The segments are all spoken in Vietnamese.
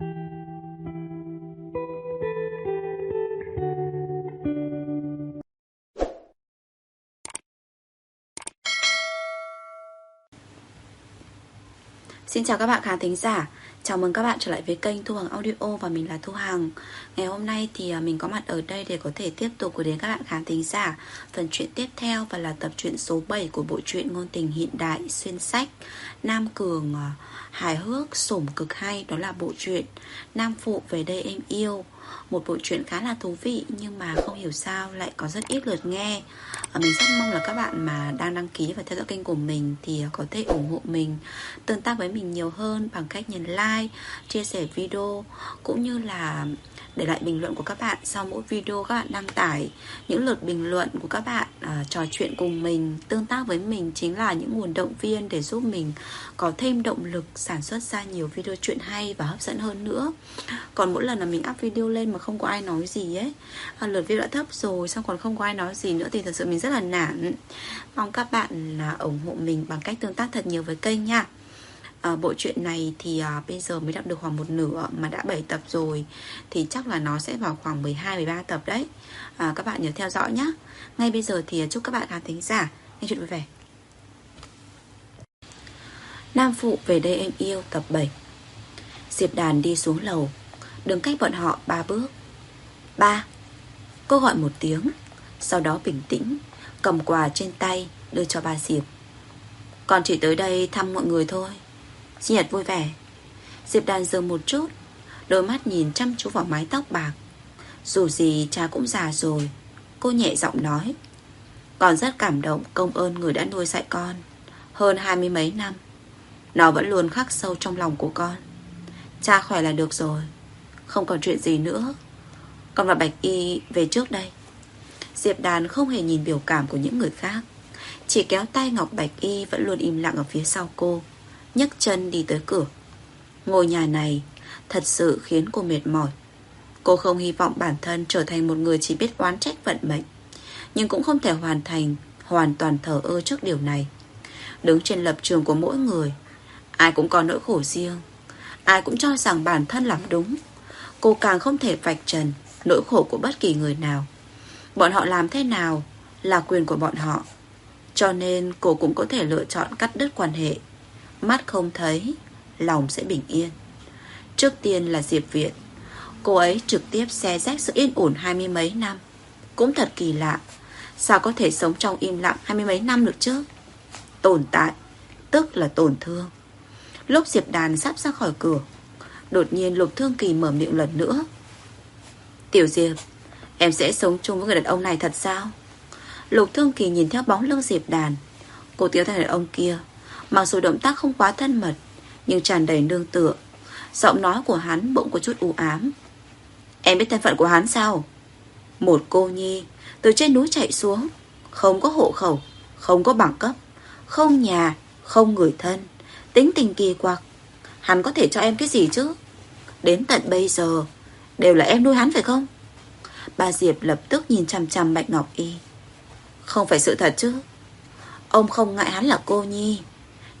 Xin chào các bạn khán thính giả. Chào mừng các bạn trở lại với kênh Thu Hằng Audio và mình là Thu Hằng. Ngày hôm nay thì à, mình có mặt ở đây để có thể tiếp tục gửi đến các bạn khán thính giả Phần truyện tiếp theo và là tập truyện số 7 của bộ truyện ngôn tình hiện đại xuyên sách Nam Cường à, hài hước sủng cực hay. Đó là bộ truyện Nam Phụ về đây em yêu một bộ truyện khá là thú vị nhưng mà không hiểu sao lại có rất ít lượt nghe. Mình rất mong là các bạn mà đang đăng ký và theo dõi kênh của mình thì có thể ủng hộ mình Tương tác với mình nhiều hơn bằng cách nhấn like, chia sẻ video cũng như là để lại bình luận của các bạn sau mỗi video các bạn đăng tải. Những lượt bình luận của các bạn à, trò chuyện cùng mình tương tác với mình chính là những nguồn động viên để giúp mình có thêm động lực sản xuất ra nhiều video chuyện hay và hấp dẫn hơn nữa. Còn mỗi lần là mình up video lên mà không có ai nói gì ấy à, lượt view đã thấp rồi xong còn không có ai nói gì nữa thì thật sự mình rất là nản mong các bạn là ủng hộ mình bằng cách tương tác thật nhiều với kênh nha à, bộ truyện này thì à, bây giờ mới đọc được khoảng một nửa mà đã 7 tập rồi thì chắc là nó sẽ vào khoảng 12 13 tập đấy. À, các bạn nhớ theo dõi nhé. Ngay bây giờ thì à, chúc các bạn khán thính giả nghe chuyện vui vẻ. Nam phụ về đây em yêu tập 7. Diệp Đàn đi xuống lầu, đứng cách bọn họ ba bước. Ba. Cô gọi một tiếng, sau đó bình tĩnh, cầm quà trên tay đưa cho ba Diệp. Con chỉ tới đây thăm mọi người thôi. Sinh nhật vui vẻ. Diệp đàn dừng một chút Đôi mắt nhìn chăm chú vào mái tóc bạc. Dù gì cha cũng già rồi Cô nhẹ giọng nói. Con rất cảm động công ơn người đã nuôi dạy con Hơn hai mươi mấy năm. Nó vẫn luôn khắc sâu trong lòng của con. Cha khỏe là được rồi. Không còn chuyện gì nữa Con và Bạch Y về trước đây Diệp Đàn không hề nhìn biểu cảm của những người khác Chỉ kéo tay Ngọc Bạch Y Vẫn luôn im lặng ở phía sau cô nhấc chân đi tới cửa. Ngôi nhà này thật sự khiến cô mệt mỏi. Cô không hy vọng bản thân trở thành một người chỉ biết oán trách vận mệnh, nhưng cũng không thể hoàn thành, hoàn toàn thờ ơ trước điều này. Đứng trên lập trường của mỗi người, ai cũng có nỗi khổ riêng, ai cũng cho rằng bản thân làm đúng. Cô càng không thể vạch trần nỗi khổ của bất kỳ người nào. Bọn họ làm thế nào là quyền của bọn họ. Cho nên cô cũng có thể lựa chọn cắt đứt quan hệ. Mắt không thấy, Lòng sẽ bình yên. Trước tiên là Diệp Viện. Cô ấy trực tiếp xe rách sự yên ổn hai mươi mấy năm. Cũng thật kỳ lạ. Sao có thể sống trong im lặng hai mươi mấy năm được chứ? Tồn tại, Tức là tổn thương. Lúc Diệp Đàn sắp ra khỏi cửa Đột nhiên Lục Thương Kỳ mở miệng lần nữa. Tiểu Diệp, Em sẽ sống chung với người đàn ông này thật sao? Lục Thương Kỳ nhìn theo bóng lưng Diệp Đàn. Cô tiêu thanh đàn ông kia, Mặc dù động tác không quá thân mật, Nhưng tràn đầy nương tựa. Giọng nói của hắn bỗng có chút u ám. Em biết thân phận của hắn sao? Một cô nhi Từ trên núi chạy xuống, Không có hộ khẩu, Không có bằng cấp, Không nhà, Không người thân, Tính tình kỳ quặc. Hắn có thể cho em cái gì chứ? Đến tận bây giờ, Đều là em nuôi hắn phải không? Bà Diệp lập tức nhìn chằm chằm Bạch Ngọc Y. Không phải sự thật chứ. Ông không ngại hắn là cô nhi.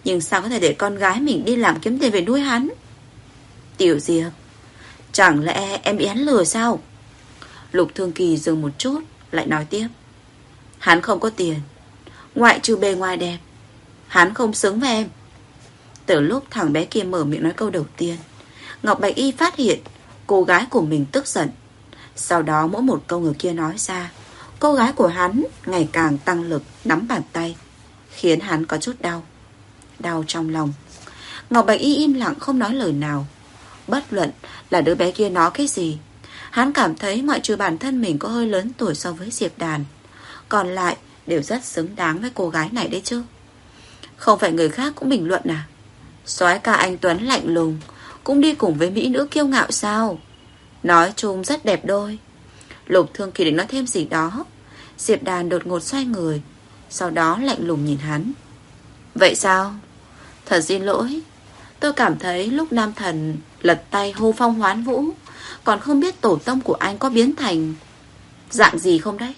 Nhưng sao có thể để con gái mình đi làm kiếm tiền về nuôi hắn? Tiểu Diệp, Chẳng lẽ em bị hắn lừa sao? Lục Thương Kỳ dừng một chút, Lại nói tiếp. Hắn không có tiền, Ngoại trừ bề ngoài đẹp. Hắn không xứng với em. Từ lúc thằng bé kia mở miệng nói câu đầu tiên Ngọc Bạch Y phát hiện Cô gái của mình tức giận Sau đó mỗi một câu người kia nói ra, Cô gái của hắn ngày càng tăng lực, Nắm bàn tay, Khiến hắn có chút đau đau trong lòng. Ngọc Bạch Y im lặng, không nói lời nào. Bất luận là đứa bé kia nói cái gì. Hắn cảm thấy ngoại trừ bản thân mình có hơi lớn tuổi so với Diệp Đàn. Còn lại đều rất xứng đáng với cô gái này đấy chứ. Không phải người khác cũng bình luận à? Soái ca anh Tuấn lạnh lùng, cũng đi cùng với Mỹ nữ kiêu ngạo sao? Nói chung rất đẹp đôi. Lục Thương Kỳ định nói thêm gì đó. Diệp Đàn đột ngột xoay người, sau đó lạnh lùng nhìn hắn. Vậy sao? Thật xin lỗi Tôi cảm thấy lúc Nam Thần lật tay hô phong hoán vũ Còn không biết tổ tông của anh có biến thành Dạng gì không đấy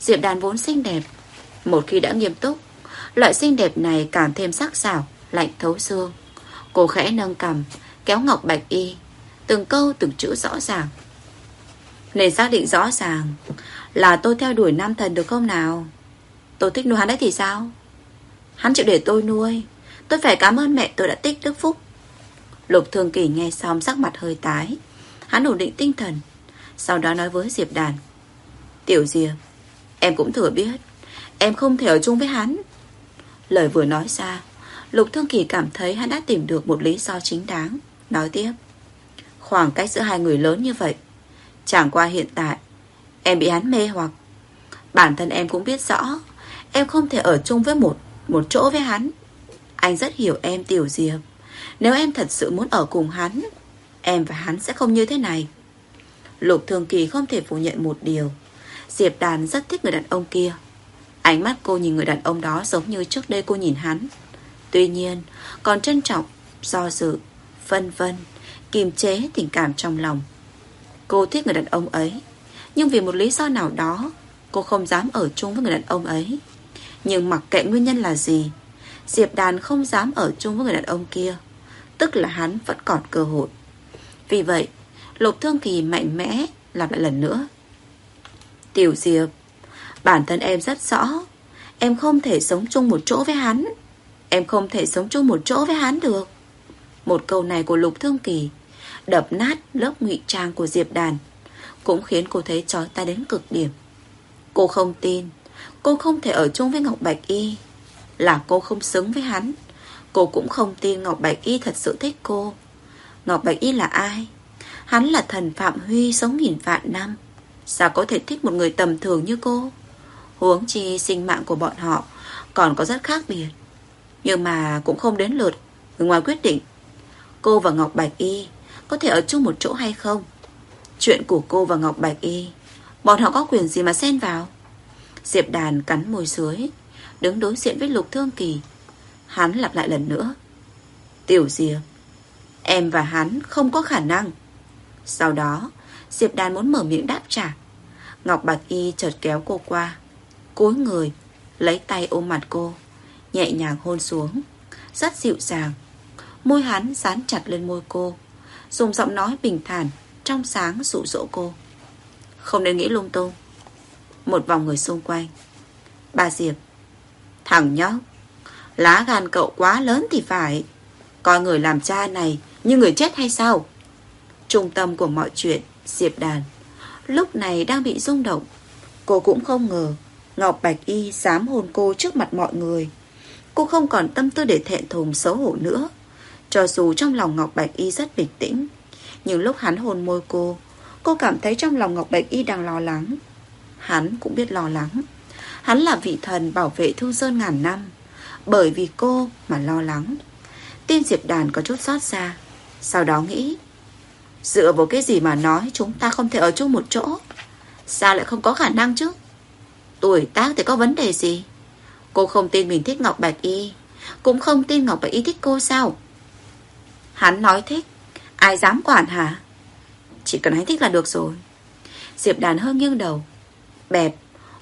Diệp đàn vốn xinh đẹp Một khi đã nghiêm túc Loại xinh đẹp này càng thêm sắc sảo Lạnh thấu xương. Cô khẽ nâng cầm, Kéo Ngọc Bạch Y, Từng câu từng chữ rõ ràng. Nên xác định rõ ràng Là tôi theo đuổi nam thần được không nào? Tôi thích nuôi hắn đấy thì sao? Hắn chịu để tôi nuôi. Tôi phải cảm ơn mẹ tôi đã tích đức phúc. Lục Thường Kỳ nghe xong sắc mặt hơi tái. Hắn ổn định tinh thần, Sau đó nói với Diệp Đàn. Tiểu Diệp, Em cũng thừa biết, Em không thể ở chung với hắn. Lời vừa nói ra Lục Thương Kỳ cảm thấy hắn đã tìm được một lý do chính đáng. Nói tiếp, Khoảng cách giữa hai người lớn như vậy, Chẳng qua hiện tại, Em bị hắn mê hoặc. Bản thân em cũng biết rõ, Em không thể ở chung với một Một chỗ với hắn. Anh rất hiểu em, Tiểu Diệp. Nếu em thật sự muốn ở cùng hắn, Em và hắn sẽ không như thế này. Lục Thương Kỳ không thể phủ nhận một điều. Diệp Đàn rất thích người đàn ông kia. Ánh mắt cô nhìn người đàn ông đó giống như trước đây cô nhìn hắn. Tuy nhiên Còn trân trọng, do dự Vân vân, kiềm chế tình cảm trong lòng. Cô thích người đàn ông ấy Nhưng vì một lý do nào đó Cô không dám ở chung với người đàn ông ấy. Nhưng mặc kệ nguyên nhân là gì Diệp Đàn không dám ở chung với người đàn ông kia Tức là hắn vẫn còn cơ hội. Vì vậy Lục Thương Kỳ mạnh mẽ Làm lại lần nữa. Tiểu Diệp Bản thân em rất rõ Em không thể sống chung một chỗ với hắn. Em không thể sống chung một chỗ với hắn được. Một câu này của Lục Thương Kỳ Đập nát lớp ngụy trang của Diệp Đàn, Cũng khiến cô thấy trói tay đến cực điểm. Cô không tin, Cô không thể ở chung với Ngọc Bạch Y. Là cô không xứng với hắn, Cô cũng không tin Ngọc Bạch Y thật sự thích cô. Ngọc Bạch Y là ai? Hắn là thần Phạm Huy sống nghìn vạn năm. Sao có thể thích một người tầm thường như cô? Huống chi sinh mạng của bọn họ Còn có rất khác biệt. Nhưng mà cũng không đến lượt. Người ngoài quyết định, Cô và Ngọc Bạch Y Có thể ở chung một chỗ hay không? Chuyện của cô và Ngọc Bạch Y, Bọn họ có quyền gì mà xen vào? Diệp đàn cắn môi dưới, Đứng đối diện với Lục Thương Kỳ. Hắn lặp lại lần nữa. Tiểu Diệp, Em và hắn không có khả năng. Sau đó, Diệp đàn muốn mở miệng đáp trả. Ngọc Bạch Y chợt kéo cô qua, cúi người, Lấy tay ôm mặt cô. Nhẹ nhàng hôn xuống. Rất dịu dàng. Môi hắn dán chặt lên môi cô, Dùng giọng nói bình thản Trong sáng dụ dỗ cô. Không nên nghĩ lung tung. Một vòng người xung quanh. Bà Diệp, Thằng nhóc, Lá gan cậu quá lớn thì phải. Coi người làm cha này Như người chết hay sao? Trung tâm của mọi chuyện, Diệp Đàn, Lúc này đang bị rung động. Cô cũng không ngờ Ngọc Bạch Y dám hôn cô trước mặt mọi người. Cô không còn tâm tư để thẹn thùng xấu hổ nữa. Cho dù trong lòng Ngọc Bạch Y rất bình tĩnh, Nhưng lúc hắn hôn môi cô Cô cảm thấy trong lòng Ngọc Bạch Y đang lo lắng. Hắn cũng biết lo lắng. Hắn là vị thần bảo vệ Thương Sơn ngàn năm. Bởi vì cô mà lo lắng. Tiên Diệp Đàn có chút xót xa. Sau đó nghĩ, Dựa vào cái gì mà nói Chúng ta không thể ở chung một chỗ? Sao lại không có khả năng chứ? Tuổi tác thì có vấn đề gì? Cô không tin mình thích Ngọc Bạch Y. Cũng không tin Ngọc Bạch Y thích cô sao? Hắn nói thích. Ai dám quản hả? Chỉ cần hắn thích là được rồi. Diệp đàn hơi nghiêng đầu. Bẹp,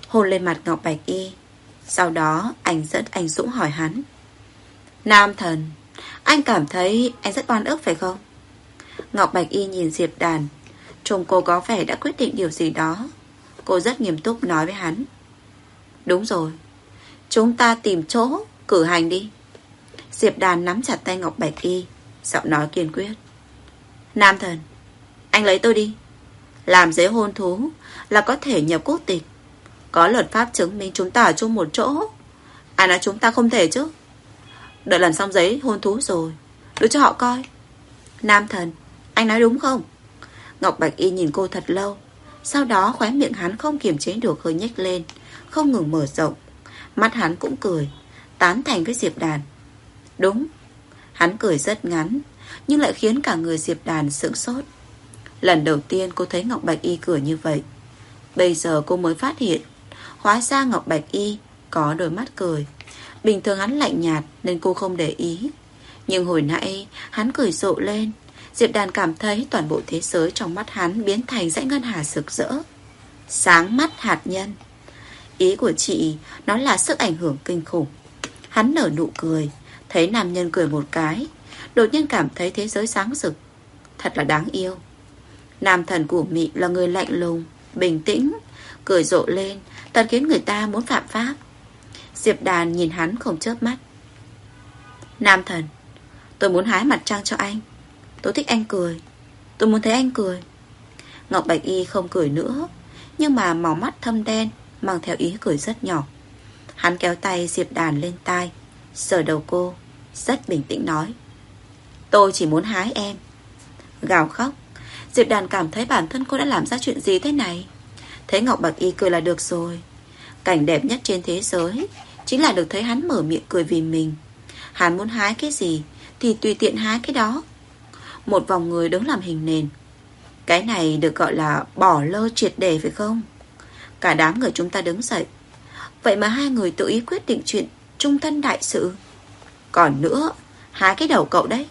hôn lên mặt Ngọc Bạch Y. Sau đó, anh dẫn anh Dũng hỏi hắn. Nam thần, Anh cảm thấy anh rất oan ức phải không? Ngọc Bạch Y nhìn Diệp đàn. Trông cô có vẻ đã quyết định điều gì đó. Cô rất nghiêm túc nói với hắn. Đúng rồi Chúng ta tìm chỗ, cử hành đi. Diệp đàn nắm chặt tay Ngọc Bạch Y, Giọng nói kiên quyết. Nam thần, Anh lấy tôi đi. Làm giấy hôn thú Là có thể nhập quốc tịch. Có luật pháp chứng minh chúng ta ở chung một chỗ. Ai nói chúng ta không thể chứ? Đợi lần xong giấy hôn thú rồi, Đưa cho họ coi. Nam thần, Anh nói đúng không? Ngọc Bạch Y nhìn cô thật lâu, Sau đó khóe miệng hắn không kiềm chế được, hơi nhếch lên, Không ngừng mở rộng. Mắt hắn cũng cười, Tán thành với Diệp Đàn. Đúng, Hắn cười rất ngắn, Nhưng lại khiến cả người Diệp Đàn sững sốt. Lần đầu tiên cô thấy Ngọc Bạch Y cười như vậy. Bây giờ cô mới phát hiện, Hóa ra Ngọc Bạch Y Có đôi mắt cười. Bình thường hắn lạnh nhạt nên cô không để ý. Nhưng hồi nãy, hắn cười rộ lên. Diệp Đàn cảm thấy toàn bộ thế giới trong mắt hắn biến thành dãy ngân hà rực rỡ. Sáng mắt hạt nhân. Ý của chị, nó là sức ảnh hưởng kinh khủng. Hắn nở nụ cười, thấy nam nhân cười một cái, đột nhiên cảm thấy thế giới sáng rực. Thật là đáng yêu. Nam thần của Mị là người lạnh lùng Bình tĩnh Cười rộ lên Thật khiến người ta muốn phạm pháp. Diệp đàn nhìn hắn không chớp mắt. Nam thần Tôi muốn hái mặt trăng cho anh. Tôi thích anh cười. Tôi muốn thấy anh cười. Ngọc Bạch Y không cười nữa Nhưng mà màu mắt thâm đen Mang theo ý cười rất nhỏ. Hắn kéo tay Diệp Đàn lên tai, Sờ đầu cô, Rất bình tĩnh nói, Tôi chỉ muốn hái em. Gào khóc, Diệp Đàn cảm thấy bản thân cô đã làm ra chuyện gì thế này? Thấy Ngọc Bạch Y cười là được rồi. Cảnh đẹp nhất trên thế giới Chính là được thấy hắn mở miệng cười vì mình. Hắn muốn hái cái gì Thì tùy tiện hái cái đó. Một vòng người đứng làm hình nền. Cái này được gọi là bỏ lơ triệt đề phải không? Cả đám người chúng ta đứng dậy. Vậy mà hai người tự ý quyết định chuyện Trung thân đại sự. Còn nữa Hái cái đầu cậu đấy.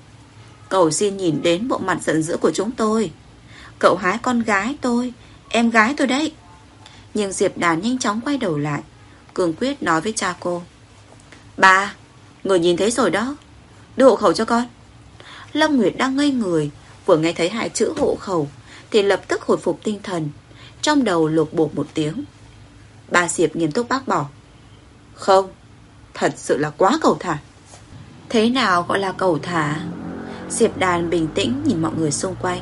Cầu xin nhìn đến bộ mặt giận dữ của chúng tôi. Cậu hái con gái tôi, Em gái tôi đấy. Nhưng Diệp Đàn nhanh chóng quay đầu lại, Cường quyết nói với cha cô. Ba, Người nhìn thấy rồi đó. Đưa hộ khẩu cho con. Lâm Nguyệt đang ngây người, Vừa nghe thấy hai chữ hộ khẩu, Thì lập tức hồi phục tinh thần. Trong đầu lột bột một tiếng. Bà Diệp nghiêm túc bác bỏ. Không, Thật sự là quá cầu thả. Thế nào gọi là cầu thả? Diệp đàn bình tĩnh nhìn mọi người xung quanh.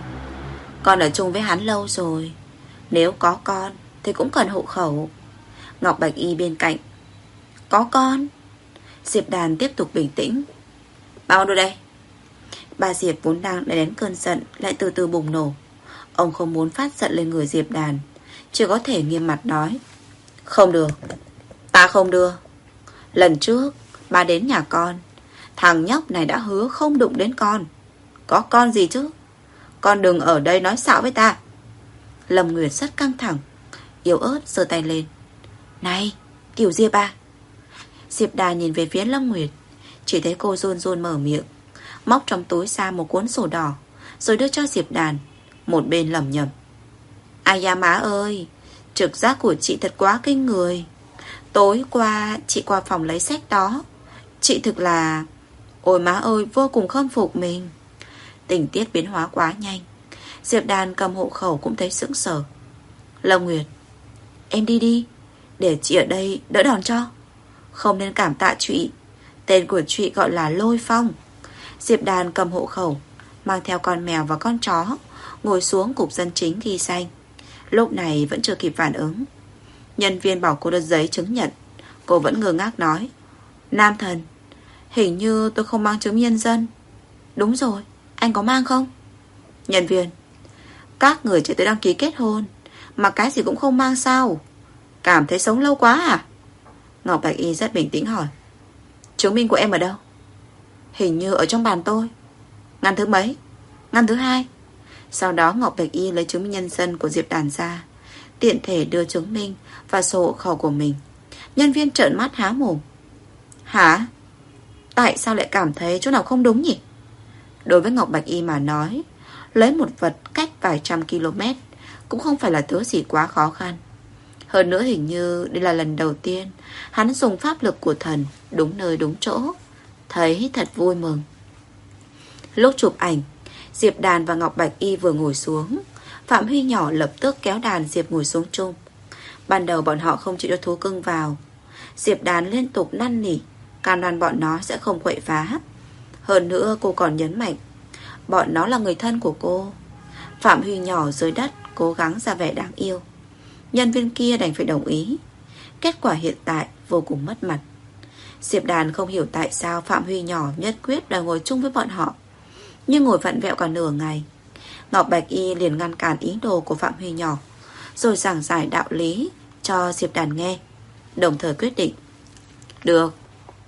Con ở chung với hắn lâu rồi. Nếu có con, Thì cũng cần hộ khẩu. Ngọc Bạch Y bên cạnh. Có con. Diệp đàn tiếp tục bình tĩnh. Bao đâu đây? Bà Diệp vốn đang để đến cơn giận Lại từ từ bùng nổ. Ông không muốn phát giận lên người Diệp đàn. Chỉ có thể nghiêm mặt nói. Không được. Ta không đưa. Lần trước, Ba đến nhà con. Thằng nhóc này đã hứa không đụng đến con. Có con gì chứ? Con đừng ở đây nói xạo với ta. Lâm Nguyệt rất căng thẳng, Yếu ớt giơ tay lên. Này, Tiểu Diệp à! Diệp Đà nhìn về phía Lâm Nguyệt. Chỉ thấy cô run run mở miệng, Móc trong túi ra một cuốn sổ đỏ, Rồi đưa cho Diệp Đàn. Một bên lầm nhầm Ai da má ơi, Trực giác của chị thật quá kinh người. Tối qua chị qua phòng lấy sách đó. Chị thực là, Ôi má ơi, vô cùng khâm phục mình. Tình tiết biến hóa quá nhanh. Diệp Đàn cầm hộ khẩu cũng thấy sững sờ. Lâm Nguyệt, Em đi đi, Để chị ở đây đỡ đòn cho. Không nên cảm tạ chị. Tên của chị gọi là Lôi Phong. Diệp Đàn cầm hộ khẩu, Mang theo con mèo và con chó. Ngồi xuống cục dân chính ghi danh. Lúc này vẫn chưa kịp phản ứng. Nhân viên bảo cô đưa giấy chứng nhận. Cô vẫn ngơ ngác nói Nam thần Hình như tôi không mang chứng nhân dân. Đúng rồi, anh có mang không? Nhân viên Các người chỉ tới đăng ký kết hôn Mà cái gì cũng không mang sao? Cảm thấy sống lâu quá à? Ngọc Bạch Y rất bình tĩnh hỏi Chứng minh của em ở đâu? Hình như ở trong bàn tôi. Ngăn thứ mấy? Ngăn thứ hai. Sau đó Ngọc Bạch Y lấy chứng minh nhân dân của Diệp Đàn ra, Tiện thể đưa chứng minh Và sổ hộ khẩu của mình. Nhân viên trợn mắt há mồm. Hả? Tại sao lại cảm thấy chỗ nào không đúng nhỉ? Đối với Ngọc Bạch Y mà nói, Lấy một vật cách vài trăm km Cũng không phải là thứ gì quá khó khăn. Hơn nữa hình như Đây là lần đầu tiên Hắn dùng pháp lực của thần Đúng nơi đúng chỗ, Thấy thật vui mừng. Lúc chụp ảnh Diệp Đàn và Ngọc Bạch Y vừa ngồi xuống. Phạm Huy nhỏ lập tức kéo đàn Diệp ngồi xuống chung Ban đầu bọn họ không chịu cho thú cưng vào. Diệp Đàn liên tục năn nỉ Càn đoàn bọn nó sẽ không quậy phá. Hơn nữa cô còn nhấn mạnh, Bọn nó là người thân của cô. Phạm Huy nhỏ dưới đất Cố gắng ra vẻ đáng yêu. Nhân viên kia đành phải đồng ý. Kết quả hiện tại vô cùng mất mặt. Diệp Đàn không hiểu tại sao Phạm Huy nhỏ nhất quyết đòi ngồi chung với bọn họ. Nhưng ngồi vặn vẹo cả nửa ngày. Ngọc Bạch Y liền ngăn cản ý đồ của Phạm Huy nhỏ Rồi giảng giải đạo lý Cho Diệp Đàn nghe Đồng thời quyết định Được,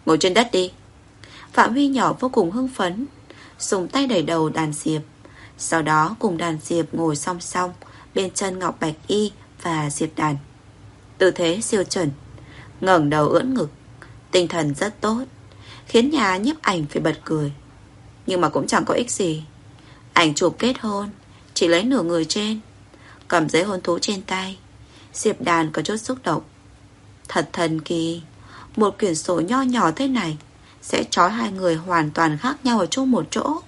ngồi trên đất đi. Phạm Huy nhỏ vô cùng hưng phấn Dùng tay đẩy đầu đàn Diệp Sau đó cùng đàn Diệp ngồi song song Bên chân Ngọc Bạch Y và Diệp Đàn. Tư thế siêu chuẩn ngẩng đầu ưỡn ngực Tinh thần rất tốt Khiến nhà nhiếp ảnh phải bật cười. Nhưng mà cũng chẳng có ích gì. Ảnh chụp kết hôn, Chỉ lấy nửa người trên. Cầm giấy hôn thú trên tay. Diệp đàn có chút xúc động. Thật thần kỳ, Một quyển sổ nho nhỏ thế này Sẽ trói hai người hoàn toàn khác nhau ở chung một chỗ,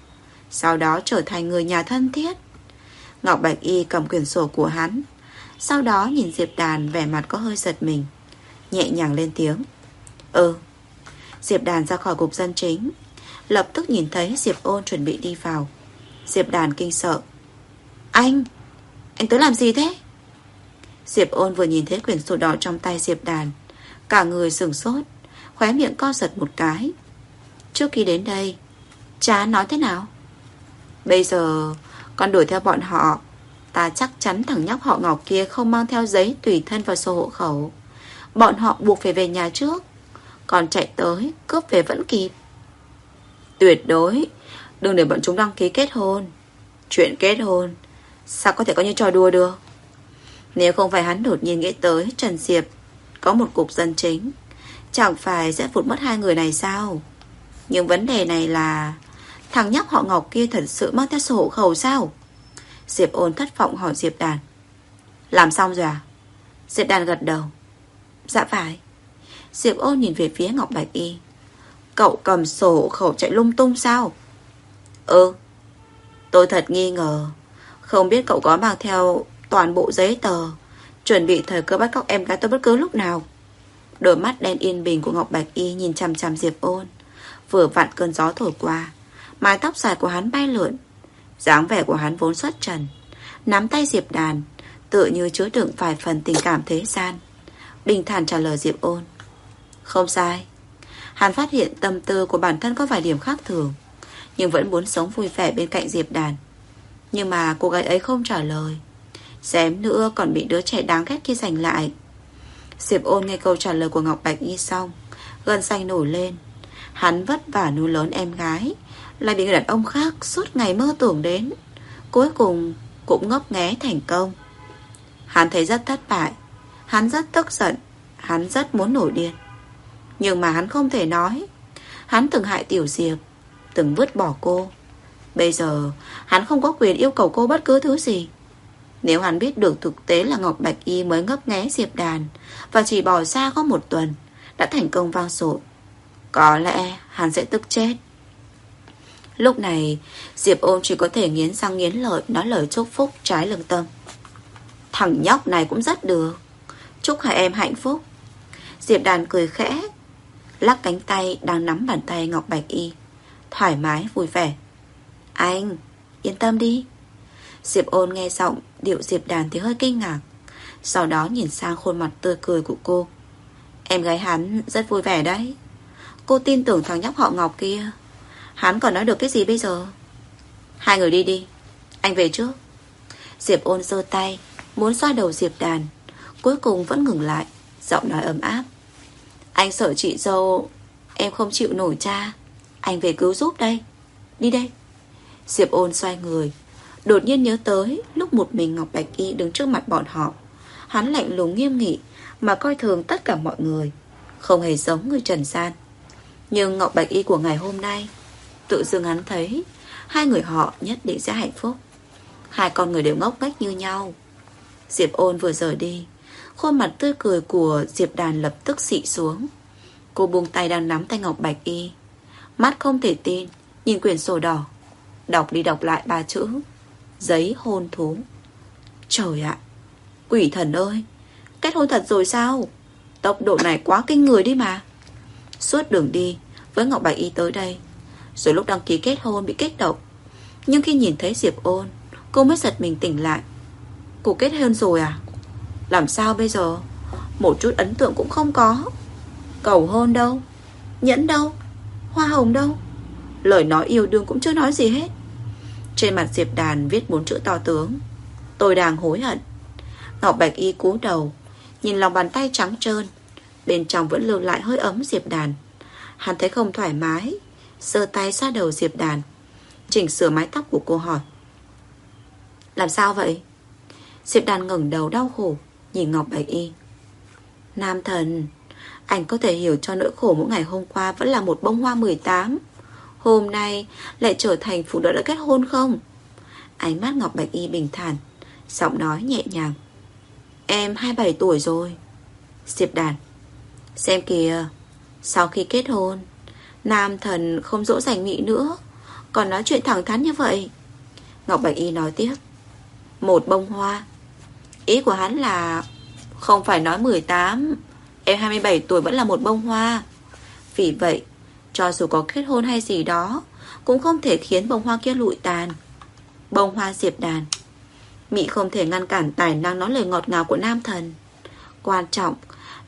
Sau đó trở thành người nhà thân thiết. Ngọc Bạch Y cầm quyển sổ của hắn, Sau đó nhìn Diệp Đàn vẻ mặt có hơi giật mình, Nhẹ nhàng lên tiếng. Ừ. Diệp Đàn ra khỏi cục dân chính Lập tức nhìn thấy Diệp ôn chuẩn bị đi vào. Diệp Đàn kinh sợ. Anh Anh tới làm gì thế? Diệp ôn vừa nhìn thấy quyển sổ đỏ trong tay Diệp Đàn, Cả người sừng sốt, Khóe miệng co giật một cái. Trước khi đến đây, Cha nói thế nào? Bây giờ, con đuổi theo bọn họ. Ta chắc chắn thằng nhóc họ Ngọc kia Không mang theo giấy tùy thân vào sổ hộ khẩu. Bọn họ buộc phải về nhà trước, Còn chạy tới Cướp về vẫn kịp. Tuyệt đối. Đừng để bọn chúng đăng ký kết hôn. Chuyện kết hôn, Sao có thể có như trò đùa được? Nếu không phải hắn đột nhiên nghĩ tới Trần Diệp, Có một cục dân chính, Chẳng phải sẽ vụt mất hai người này sao? Nhưng vấn đề này là Thằng nhóc họ Ngọc kia thật sự mang theo sổ hộ khẩu sao? Diệp ôn thất vọng hỏi Diệp Đàn. Làm xong rồi à? Diệp Đàn gật đầu. Dạ phải. Diệp ôn nhìn về phía Ngọc Bạch Y. Cậu cầm sổ hộ khẩu chạy lung tung sao? Ừ. Tôi thật nghi ngờ. Không biết cậu có mang theo toàn bộ giấy tờ. Chuẩn bị thời cơ bắt cóc em gái tôi bất cứ lúc nào. Đôi mắt đen yên bình của Ngọc Bạch Y nhìn chằm chằm Diệp ôn. Vừa vặn cơn gió thổi qua, Mái tóc dài của hắn bay lượn. Dáng vẻ của hắn vốn xuất trần. Nắm tay Diệp Đàn Tự như chứa đựng vài phần tình cảm thế gian. Bình thản trả lời Diệp ôn. Không sai. Hắn phát hiện tâm tư của bản thân có vài điểm khác thường, Nhưng vẫn muốn sống vui vẻ bên cạnh Diệp Đàn. Nhưng mà cô gái ấy không trả lời, Xém nữa còn bị đứa trẻ đáng ghét kia giành lại. Diệp ôn nghe câu trả lời của Ngọc Bạch Y xong, Gân xanh nổi lên. Hắn vất vả nuôi lớn em gái, Lại bị người đàn ông khác suốt ngày mơ tưởng đến. Cuối cùng cũng ngốc nghé thành công. Hắn thấy rất thất bại, Hắn rất tức giận, Hắn rất muốn nổi điên. Nhưng mà hắn không thể nói. Hắn từng hại Tiểu Diệp, Từng vứt bỏ cô. Bây giờ, hắn không có quyền yêu cầu cô bất cứ thứ gì. Nếu hắn biết được thực tế là Ngọc Bạch Y mới ngấp nghé Diệp Đàn Và chỉ bỏ xa có một tuần, Đã thành công vang sội Có lẽ hắn sẽ tức chết. Lúc này, Diệp ôn chỉ có thể nghiến răng nghiến lợi Nói lời chúc phúc trái lương tâm. Thằng nhóc này cũng rất được. Chúc hai em hạnh phúc. Diệp đàn cười khẽ Lắc cánh tay đang nắm bàn tay Ngọc Bạch Y. Thoải mái, vui vẻ. Anh, yên tâm đi. Diệp ôn nghe giọng, Điệu Diệp đàn thì hơi kinh ngạc. Sau đó nhìn sang khuôn mặt tươi cười của cô. Em gái hắn rất vui vẻ đấy. Cô tin tưởng thằng nhóc họ Ngọc kia. Hắn còn nói được cái gì bây giờ? Hai người đi đi. Anh về trước. Diệp ôn giơ tay, Muốn xoa đầu Diệp đàn. Cuối cùng vẫn ngừng lại. Giọng nói ấm áp. Anh sợ chị dâu, Em không chịu nổi cha. Anh về cứu giúp đây. Đi đây. Diệp ôn xoay người. Đột nhiên nhớ tới, Lúc một mình Ngọc Bạch Y đứng trước mặt bọn họ. Hắn lạnh lùng nghiêm nghị, Mà coi thường tất cả mọi người. Không hề giống người trần gian. Nhưng Ngọc Bạch Y của ngày hôm nay, Tự dưng hắn thấy, Hai người họ nhất định sẽ hạnh phúc. Hai con người đều ngốc nghếch như nhau. Diệp ôn vừa rời đi Khuôn mặt tươi cười của Diệp Đàn lập tức xị xuống. Cô buông tay đang nắm tay Ngọc Bạch Y. Mắt không thể tin, Nhìn quyển sổ đỏ. Đọc đi đọc lại ba chữ. Giấy hôn thú. Trời ạ! Quỷ thần ơi! Kết hôn thật rồi sao? Tốc độ này quá kinh người đi mà. Suốt đường đi, Với Ngọc Bạch Y tới đây, Rồi lúc đăng ký kết hôn bị kích động. Nhưng khi nhìn thấy Diệp ôn, Cô mới giật mình tỉnh lại. Cô kết hôn rồi à? Làm sao bây giờ? Một chút ấn tượng cũng không có. Cầu hôn đâu? Nhẫn đâu? Hoa hồng đâu? Lời nói yêu đương cũng chưa nói gì hết. Trên mặt Diệp Đàn viết bốn chữ to tướng. Tôi đang hối hận. Ngọc Bạch Y cú đầu, Nhìn lòng bàn tay trắng trơn. Bên trong vẫn lưu lại hơi ấm Diệp Đàn. Hắn thấy không thoải mái Sơ tay ra đầu Diệp Đàn, Chỉnh sửa mái tóc của cô hỏi. Làm sao vậy? Diệp Đàn ngẩng đầu đau khổ. Nhìn Ngọc Bạch Y. Nam thần, Anh có thể hiểu cho nỗi khổ mỗi ngày hôm qua Vẫn là một bông hoa 18 Hôm nay lại trở thành phụ nữ đã kết hôn không? Ánh mắt Ngọc Bạch Y bình thản, Giọng nói nhẹ nhàng. Em 27 tuổi rồi. Diệp đàn, Xem kìa, Sau khi kết hôn, Nam thần không dỗ dành nghị nữa, Còn nói chuyện thẳng thắn như vậy. Ngọc Bạch Y nói tiếp, Một bông hoa Ý của hắn là Không phải nói 18 Em 27 tuổi vẫn là một bông hoa. Vì vậy, Cho dù có kết hôn hay gì đó, Cũng không thể khiến bông hoa kia lụi tàn. Bông hoa diệp đàn Mị không thể ngăn cản tài năng nói lời ngọt ngào của nam thần. Quan trọng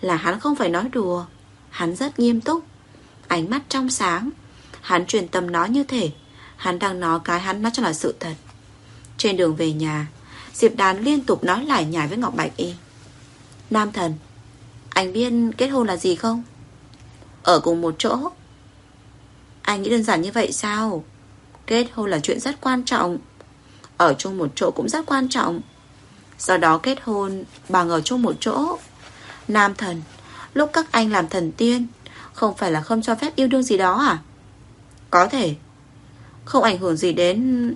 là hắn không phải nói đùa, Hắn rất nghiêm túc. Ánh mắt trong sáng, Hắn truyền tâm nói như thể Hắn đang nói cái hắn nói cho là sự thật. Trên đường về nhà Diệp Đàn liên tục nói lại nhải với Ngọc Bạch Y. Nam thần, Anh biết kết hôn là gì không? Ở cùng một chỗ. Anh nghĩ đơn giản như vậy sao? Kết hôn là chuyện rất quan trọng. Ở chung một chỗ cũng rất quan trọng. Do đó kết hôn Bằng ở chung một chỗ. Nam thần, Lúc các anh làm thần tiên, Không phải là không cho phép yêu đương gì đó à? Có thể. Không ảnh hưởng gì đến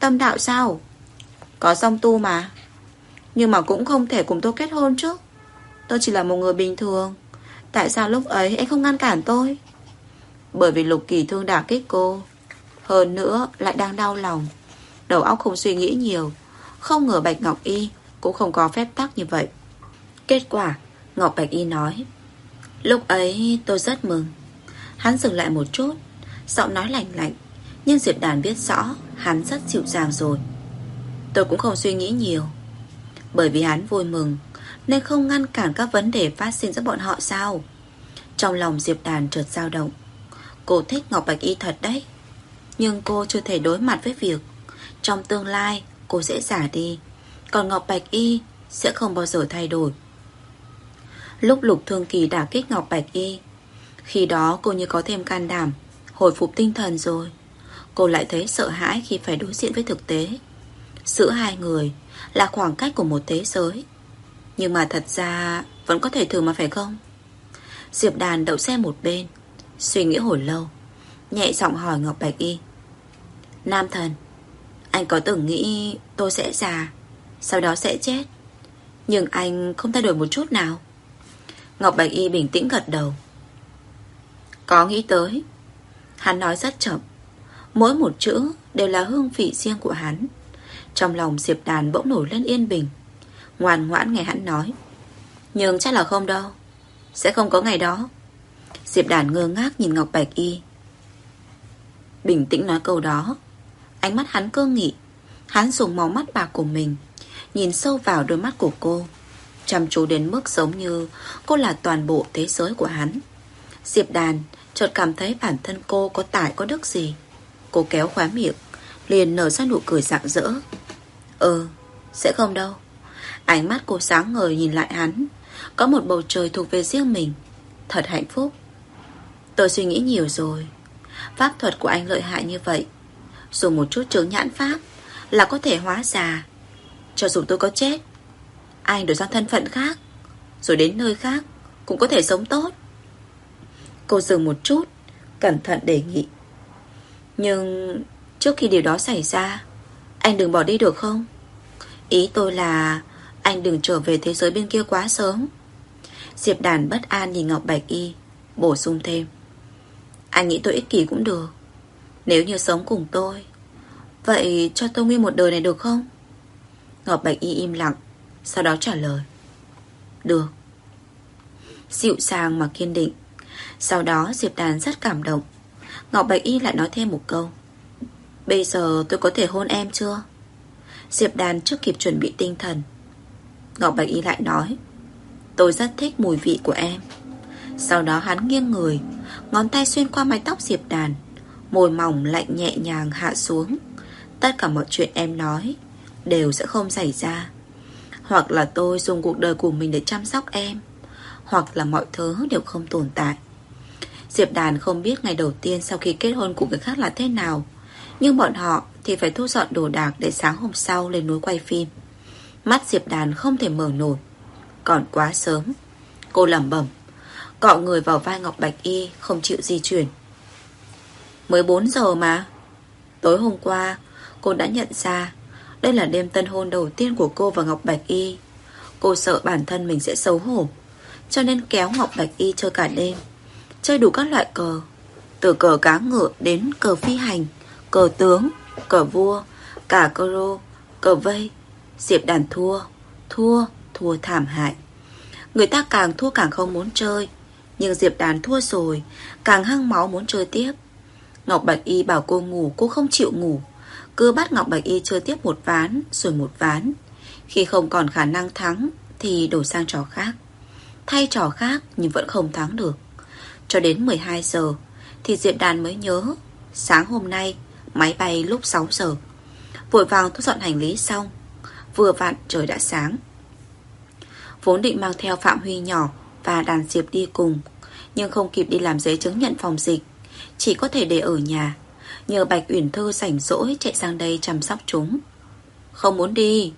Tâm đạo sao? Có song tu mà. Nhưng mà cũng không thể cùng tôi kết hôn chứ Tôi chỉ là một người bình thường. Tại sao lúc ấy anh không ngăn cản tôi? Bởi vì lục kỳ thương đả kích cô. Hơn nữa lại đang đau lòng. Đầu óc không suy nghĩ nhiều. Không ngờ Bạch Ngọc Y Cũng không có phép tắc như vậy. Kết quả, Ngọc Bạch Y nói, Lúc ấy tôi rất mừng. Hắn dừng lại một chút. Giọng nói lạnh lạnh, Nhưng Diệp Đàn biết rõ Hắn rất dịu dàng rồi. Tôi cũng không suy nghĩ nhiều. Bởi vì hắn vui mừng, Nên không ngăn cản các vấn đề phát sinh giữa bọn họ sao? Trong lòng Diệp Đàn chợt dao động. Cô thích Ngọc Bạch Y thật đấy. Nhưng cô chưa thể đối mặt với việc Trong tương lai cô sẽ giả đi, Còn Ngọc Bạch Y sẽ không bao giờ thay đổi. Lúc lục thương kỳ đả kích Ngọc Bạch Y, Khi đó cô như có thêm can đảm, Hồi phục tinh thần rồi. Cô lại thấy sợ hãi khi phải đối diện với thực tế. Giữa hai người Là khoảng cách của một thế giới. Nhưng mà thật ra Vẫn có thể thử mà phải không? Diệp đàn đậu xe một bên, Suy nghĩ hồi lâu, Nhẹ giọng hỏi Ngọc Bạch Y. Nam thần, Anh có từng nghĩ tôi sẽ già, Sau đó sẽ chết, Nhưng anh không thay đổi một chút nào. Ngọc Bạch Y bình tĩnh gật đầu. Có nghĩ tới, Hắn nói rất chậm, Mỗi một chữ đều là hương vị riêng của hắn. Trong lòng Diệp Đàn bỗng nổi lên yên bình. Ngoan ngoãn nghe hắn nói. Nhưng chắc là không đâu. Sẽ không có ngày đó. Diệp Đàn ngơ ngác nhìn Ngọc Bạch Y. Bình tĩnh nói câu đó. Ánh mắt hắn cơ nghị. Hắn dùng màu mắt bạc của mình, Nhìn sâu vào đôi mắt của cô, Chăm chú đến mức giống như Cô là toàn bộ thế giới của hắn. Diệp đàn chợt cảm thấy bản thân cô có tài có đức gì. Cô kéo khóa miệng, Liền nở ra nụ cười rạng rỡ. Ừ sẽ không đâu. Ánh mắt cô sáng ngời nhìn lại hắn. Có một bầu trời thuộc về riêng mình. Thật hạnh phúc. Tôi suy nghĩ nhiều rồi. Pháp thuật của anh lợi hại như vậy. Dùng một chút chứng nhãn pháp Là có thể hóa già. Cho dù tôi có chết, anh đổi sang thân phận khác, Rồi đến nơi khác Cũng có thể sống tốt. Cô dừng một chút, Cẩn thận đề nghị. Nhưng trước khi điều đó xảy ra, Anh đừng bỏ đi được không? Ý tôi là Anh đừng trở về thế giới bên kia quá sớm. Diệp đàn bất an nhìn Ngọc Bạch Y, Bổ sung thêm. Anh nghĩ tôi ích kỷ cũng được, Nếu như sống cùng tôi. Vậy cho tôi nguyên một đời này được không? Ngọc Bạch Y im lặng, sau đó trả lời. Được. Dịu dàng mà kiên định. Sau đó Diệp Đàn rất cảm động. Ngọc Bạch Y lại nói thêm một câu. Bây giờ tôi có thể hôn em chưa? Diệp Đàn chưa kịp chuẩn bị tinh thần. Ngọc Bạch Y lại nói, Tôi rất thích mùi vị của em. Sau đó hắn nghiêng người, Ngón tay xuyên qua mái tóc Diệp Đàn, Môi mỏng lạnh nhẹ nhàng hạ xuống. Tất cả mọi chuyện em nói Đều sẽ không xảy ra. Hoặc là tôi dùng cuộc đời của mình để chăm sóc em, Hoặc là mọi thứ đều không tồn tại. Diệp Đàn không biết ngày đầu tiên sau khi kết hôn của người khác là thế nào, Nhưng bọn họ thì phải thu dọn đồ đạc để sáng hôm sau lên núi quay phim. Mắt Diệp Đàn không thể mở nổi. Còn quá sớm. Cô lẩm bẩm Cọ người vào vai Ngọc Bạch Y Không chịu di chuyển. Mới 4 giờ mà. Tối hôm qua cô đã nhận ra đây là đêm tân hôn đầu tiên của cô và Ngọc Bạch Y. Cô sợ bản thân mình sẽ xấu hổ Cho nên kéo Ngọc Bạch Y chơi cả đêm Chơi đủ các loại cờ Từ cờ cá ngựa đến cờ phi hành cờ tướng, cờ vua, cả cờ rô, cờ vây. Diệp đàn thua, thua, thua thảm hại. Người ta càng thua càng không muốn chơi. Nhưng Diệp đàn thua rồi, càng hăng máu muốn chơi tiếp. Ngọc Bạch Y bảo cô ngủ, cô không chịu ngủ. Cứ bắt Ngọc Bạch Y chơi tiếp một ván, rồi một ván. Khi không còn khả năng thắng, thì đổi sang trò khác. Thay trò khác nhưng vẫn không thắng được. Cho đến 12 giờ, thì Diệp Đàn mới nhớ Sáng hôm nay Máy bay lúc 6 giờ. Vội vàng thu dọn hành lý xong. Vừa vặn trời đã sáng. Vốn định mang theo Phạm Huy nhỏ Và đàn Diệp đi cùng, Nhưng không kịp đi làm giấy chứng nhận phòng dịch, Chỉ có thể để ở nhà. Nhờ Bạch Uyển Thư rảnh rỗi chạy sang đây chăm sóc chúng. Không muốn đi,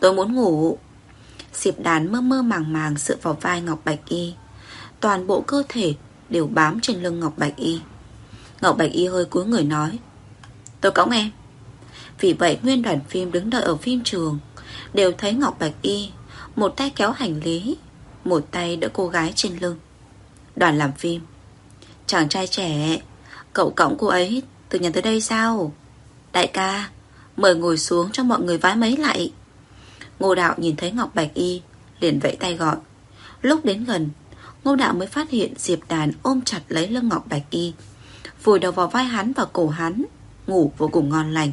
Tôi muốn ngủ. Diệp đàn mơ mơ màng màng dựa vào vai Ngọc Bạch Y. Toàn bộ cơ thể đều bám trên lưng Ngọc Bạch Y. Ngọc Bạch Y hơi cúi người nói Tôi cõng em Vì vậy nguyên đoàn phim đứng đợi ở phim trường, Đều thấy Ngọc Bạch Y, Một tay kéo hành lý, Một tay đỡ cô gái trên lưng. Đoàn làm phim. Chàng trai trẻ, Cậu cõng cô ấy từ nhà tới đây sao? Đại ca, Mời ngồi xuống cho mọi người vái mấy lại. Ngô đạo nhìn thấy Ngọc Bạch Y, Liền vẫy tay gọi. Lúc đến gần, Ngô đạo mới phát hiện Diệp đàn ôm chặt lấy lưng Ngọc Bạch Y, Vùi đầu vào vai hắn và cổ hắn. Ngủ vô cùng ngon lành.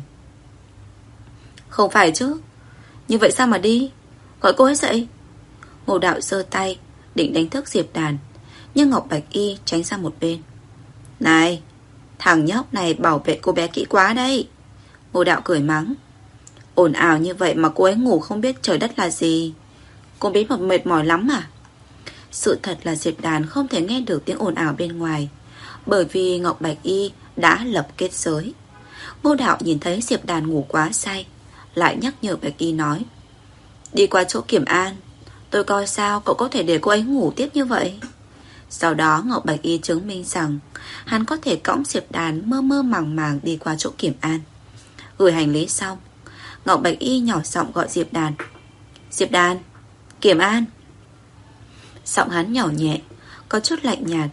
Không phải chứ. Như vậy sao mà đi? Gọi cô ấy dậy. Ngô đạo giơ tay, Định đánh thức Diệp đàn, Nhưng Ngọc Bạch Y tránh sang một bên. Này, Thằng nhóc này bảo vệ cô bé kỹ quá đấy. Ngô đạo cười mắng. Ồn ào như vậy mà cô ấy ngủ không biết trời đất là gì. Cô biết một mệt mỏi lắm à? Sự thật là Diệp Đàn không thể nghe được tiếng ồn ào bên ngoài, Bởi vì Ngọc Bạch Y đã lập kết giới. Ngô Đạo nhìn thấy Diệp Đàn ngủ quá say, Lại nhắc nhở Bạch Y nói, Đi qua chỗ kiểm an, Tôi coi sao cậu có thể để cô ấy ngủ tiếp như vậy? Sau đó Ngọc Bạch Y chứng minh rằng Hắn có thể cõng Diệp Đàn mơ mơ màng màng đi qua chỗ kiểm an. Gửi hành lý xong, Ngọc Bạch Y nhỏ giọng gọi Diệp Đàn Diệp Đàn, Kiểm an. Giọng hắn nhỏ nhẹ, Có chút lạnh nhạt,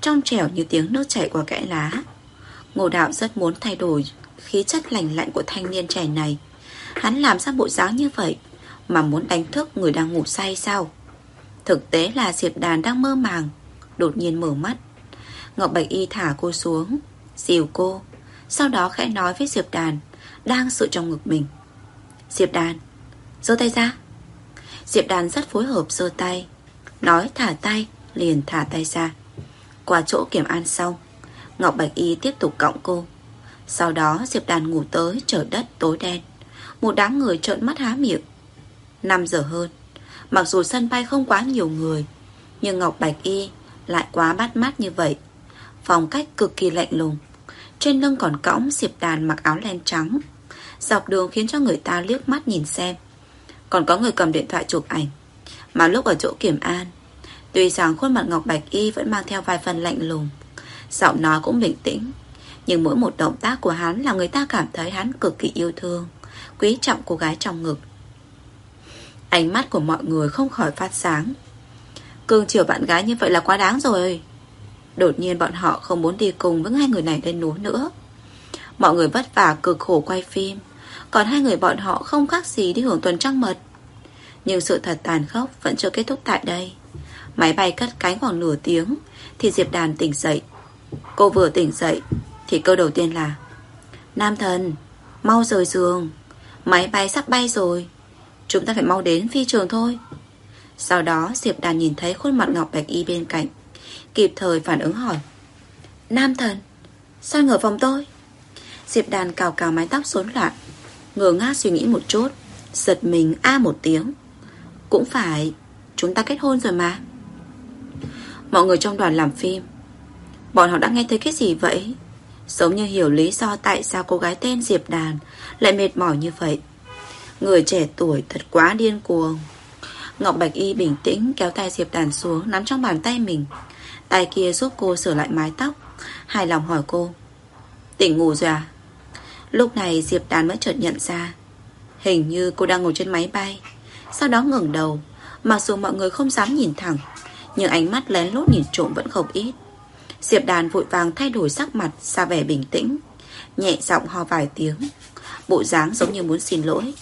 Trong trẻo như tiếng nước chảy qua kẽ lá. Ngô Đạo rất muốn thay đổi Khí chất lành lạnh của thanh niên trẻ này. Hắn làm ra bộ dáng như vậy, Mà muốn đánh thức người đang ngủ say sao? Thực tế là Diệp Đàn đang mơ màng, Đột nhiên mở mắt. Ngọc Bạch Y thả cô xuống, Dìu cô, Sau đó khẽ nói với Diệp Đàn, Đang sự trong ngực mình. Diệp Đàn, giơ tay ra. Diệp Đàn rất phối hợp giơ tay, Nói thả tay, liền thả tay ra. Qua chỗ kiểm an xong, Ngọc Bạch Y tiếp tục cõng cô. Sau đó Diệp Đàn ngủ tới Trời đất tối đen. Một đám người trợn mắt há miệng. 5 giờ hơn. Mặc dù sân bay không quá nhiều người, Nhưng Ngọc Bạch Y lại quá bắt mắt như vậy. Phong cách cực kỳ lạnh lùng. Trên lưng còn cõng Diệp Đàn mặc áo len trắng. Dọc đường khiến cho người ta liếc mắt nhìn xem. Còn có người cầm điện thoại chụp ảnh. Mà lúc ở chỗ kiểm an, Tuy rằng khuôn mặt Ngọc Bạch Y vẫn mang theo vài phần lạnh lùng, Giọng nói cũng bình tĩnh. Nhưng mỗi một động tác của hắn Là người ta cảm thấy hắn cực kỳ yêu thương, Quý trọng cô gái trong ngực. Ánh mắt của mọi người không khỏi phát sáng. Cương chiều bạn gái như vậy là quá đáng rồi. Đột nhiên bọn họ không muốn đi cùng với hai người này lên núi nữa. Mọi người vất vả cực khổ quay phim, Còn hai người bọn họ không khác gì đi hưởng tuần trăng mật. Nhưng sự thật tàn khốc vẫn chưa kết thúc tại đây. Máy bay cất cánh khoảng nửa tiếng Thì Diệp Đàn tỉnh dậy. Cô vừa tỉnh dậy thì câu đầu tiên là, Nam thần, Mau rời giường. Máy bay sắp bay rồi. Chúng ta phải mau đến phi trường thôi. Sau đó, Diệp Đàn nhìn thấy khuôn mặt Ngọc Bạch Y bên cạnh, Kịp thời phản ứng hỏi, Nam thần, Sao ngờ phòng tôi? Diệp đàn cào cào mái tóc rối loạn Ngờ ngác suy nghĩ một chút, Giật mình a một tiếng. Cũng phải, Chúng ta kết hôn rồi mà. Mọi người trong đoàn làm phim, Bọn họ đã nghe thấy cái gì vậy? Giống như hiểu lý do tại sao cô gái tên Diệp Đàn Lại mệt mỏi như vậy. Người trẻ tuổi thật quá điên cuồng. Ngọc Bạch Y bình tĩnh kéo tay Diệp Đàn xuống, Nắm trong bàn tay mình. Tay kia giúp cô sửa lại mái tóc. Hài lòng hỏi cô, Tỉnh ngủ rồi à? Lúc này Diệp Đàn mới chợt nhận ra, Hình như cô đang ngồi trên máy bay. Sau đó ngẩng đầu, Mặc dù mọi người không dám nhìn thẳng, Nhưng ánh mắt lén lút nhìn trộm vẫn không ít. Diệp Đàn vội vàng thay đổi sắc mặt Xa vẻ bình tĩnh Nhẹ giọng ho vài tiếng. Bộ dáng giống như muốn xin lỗi.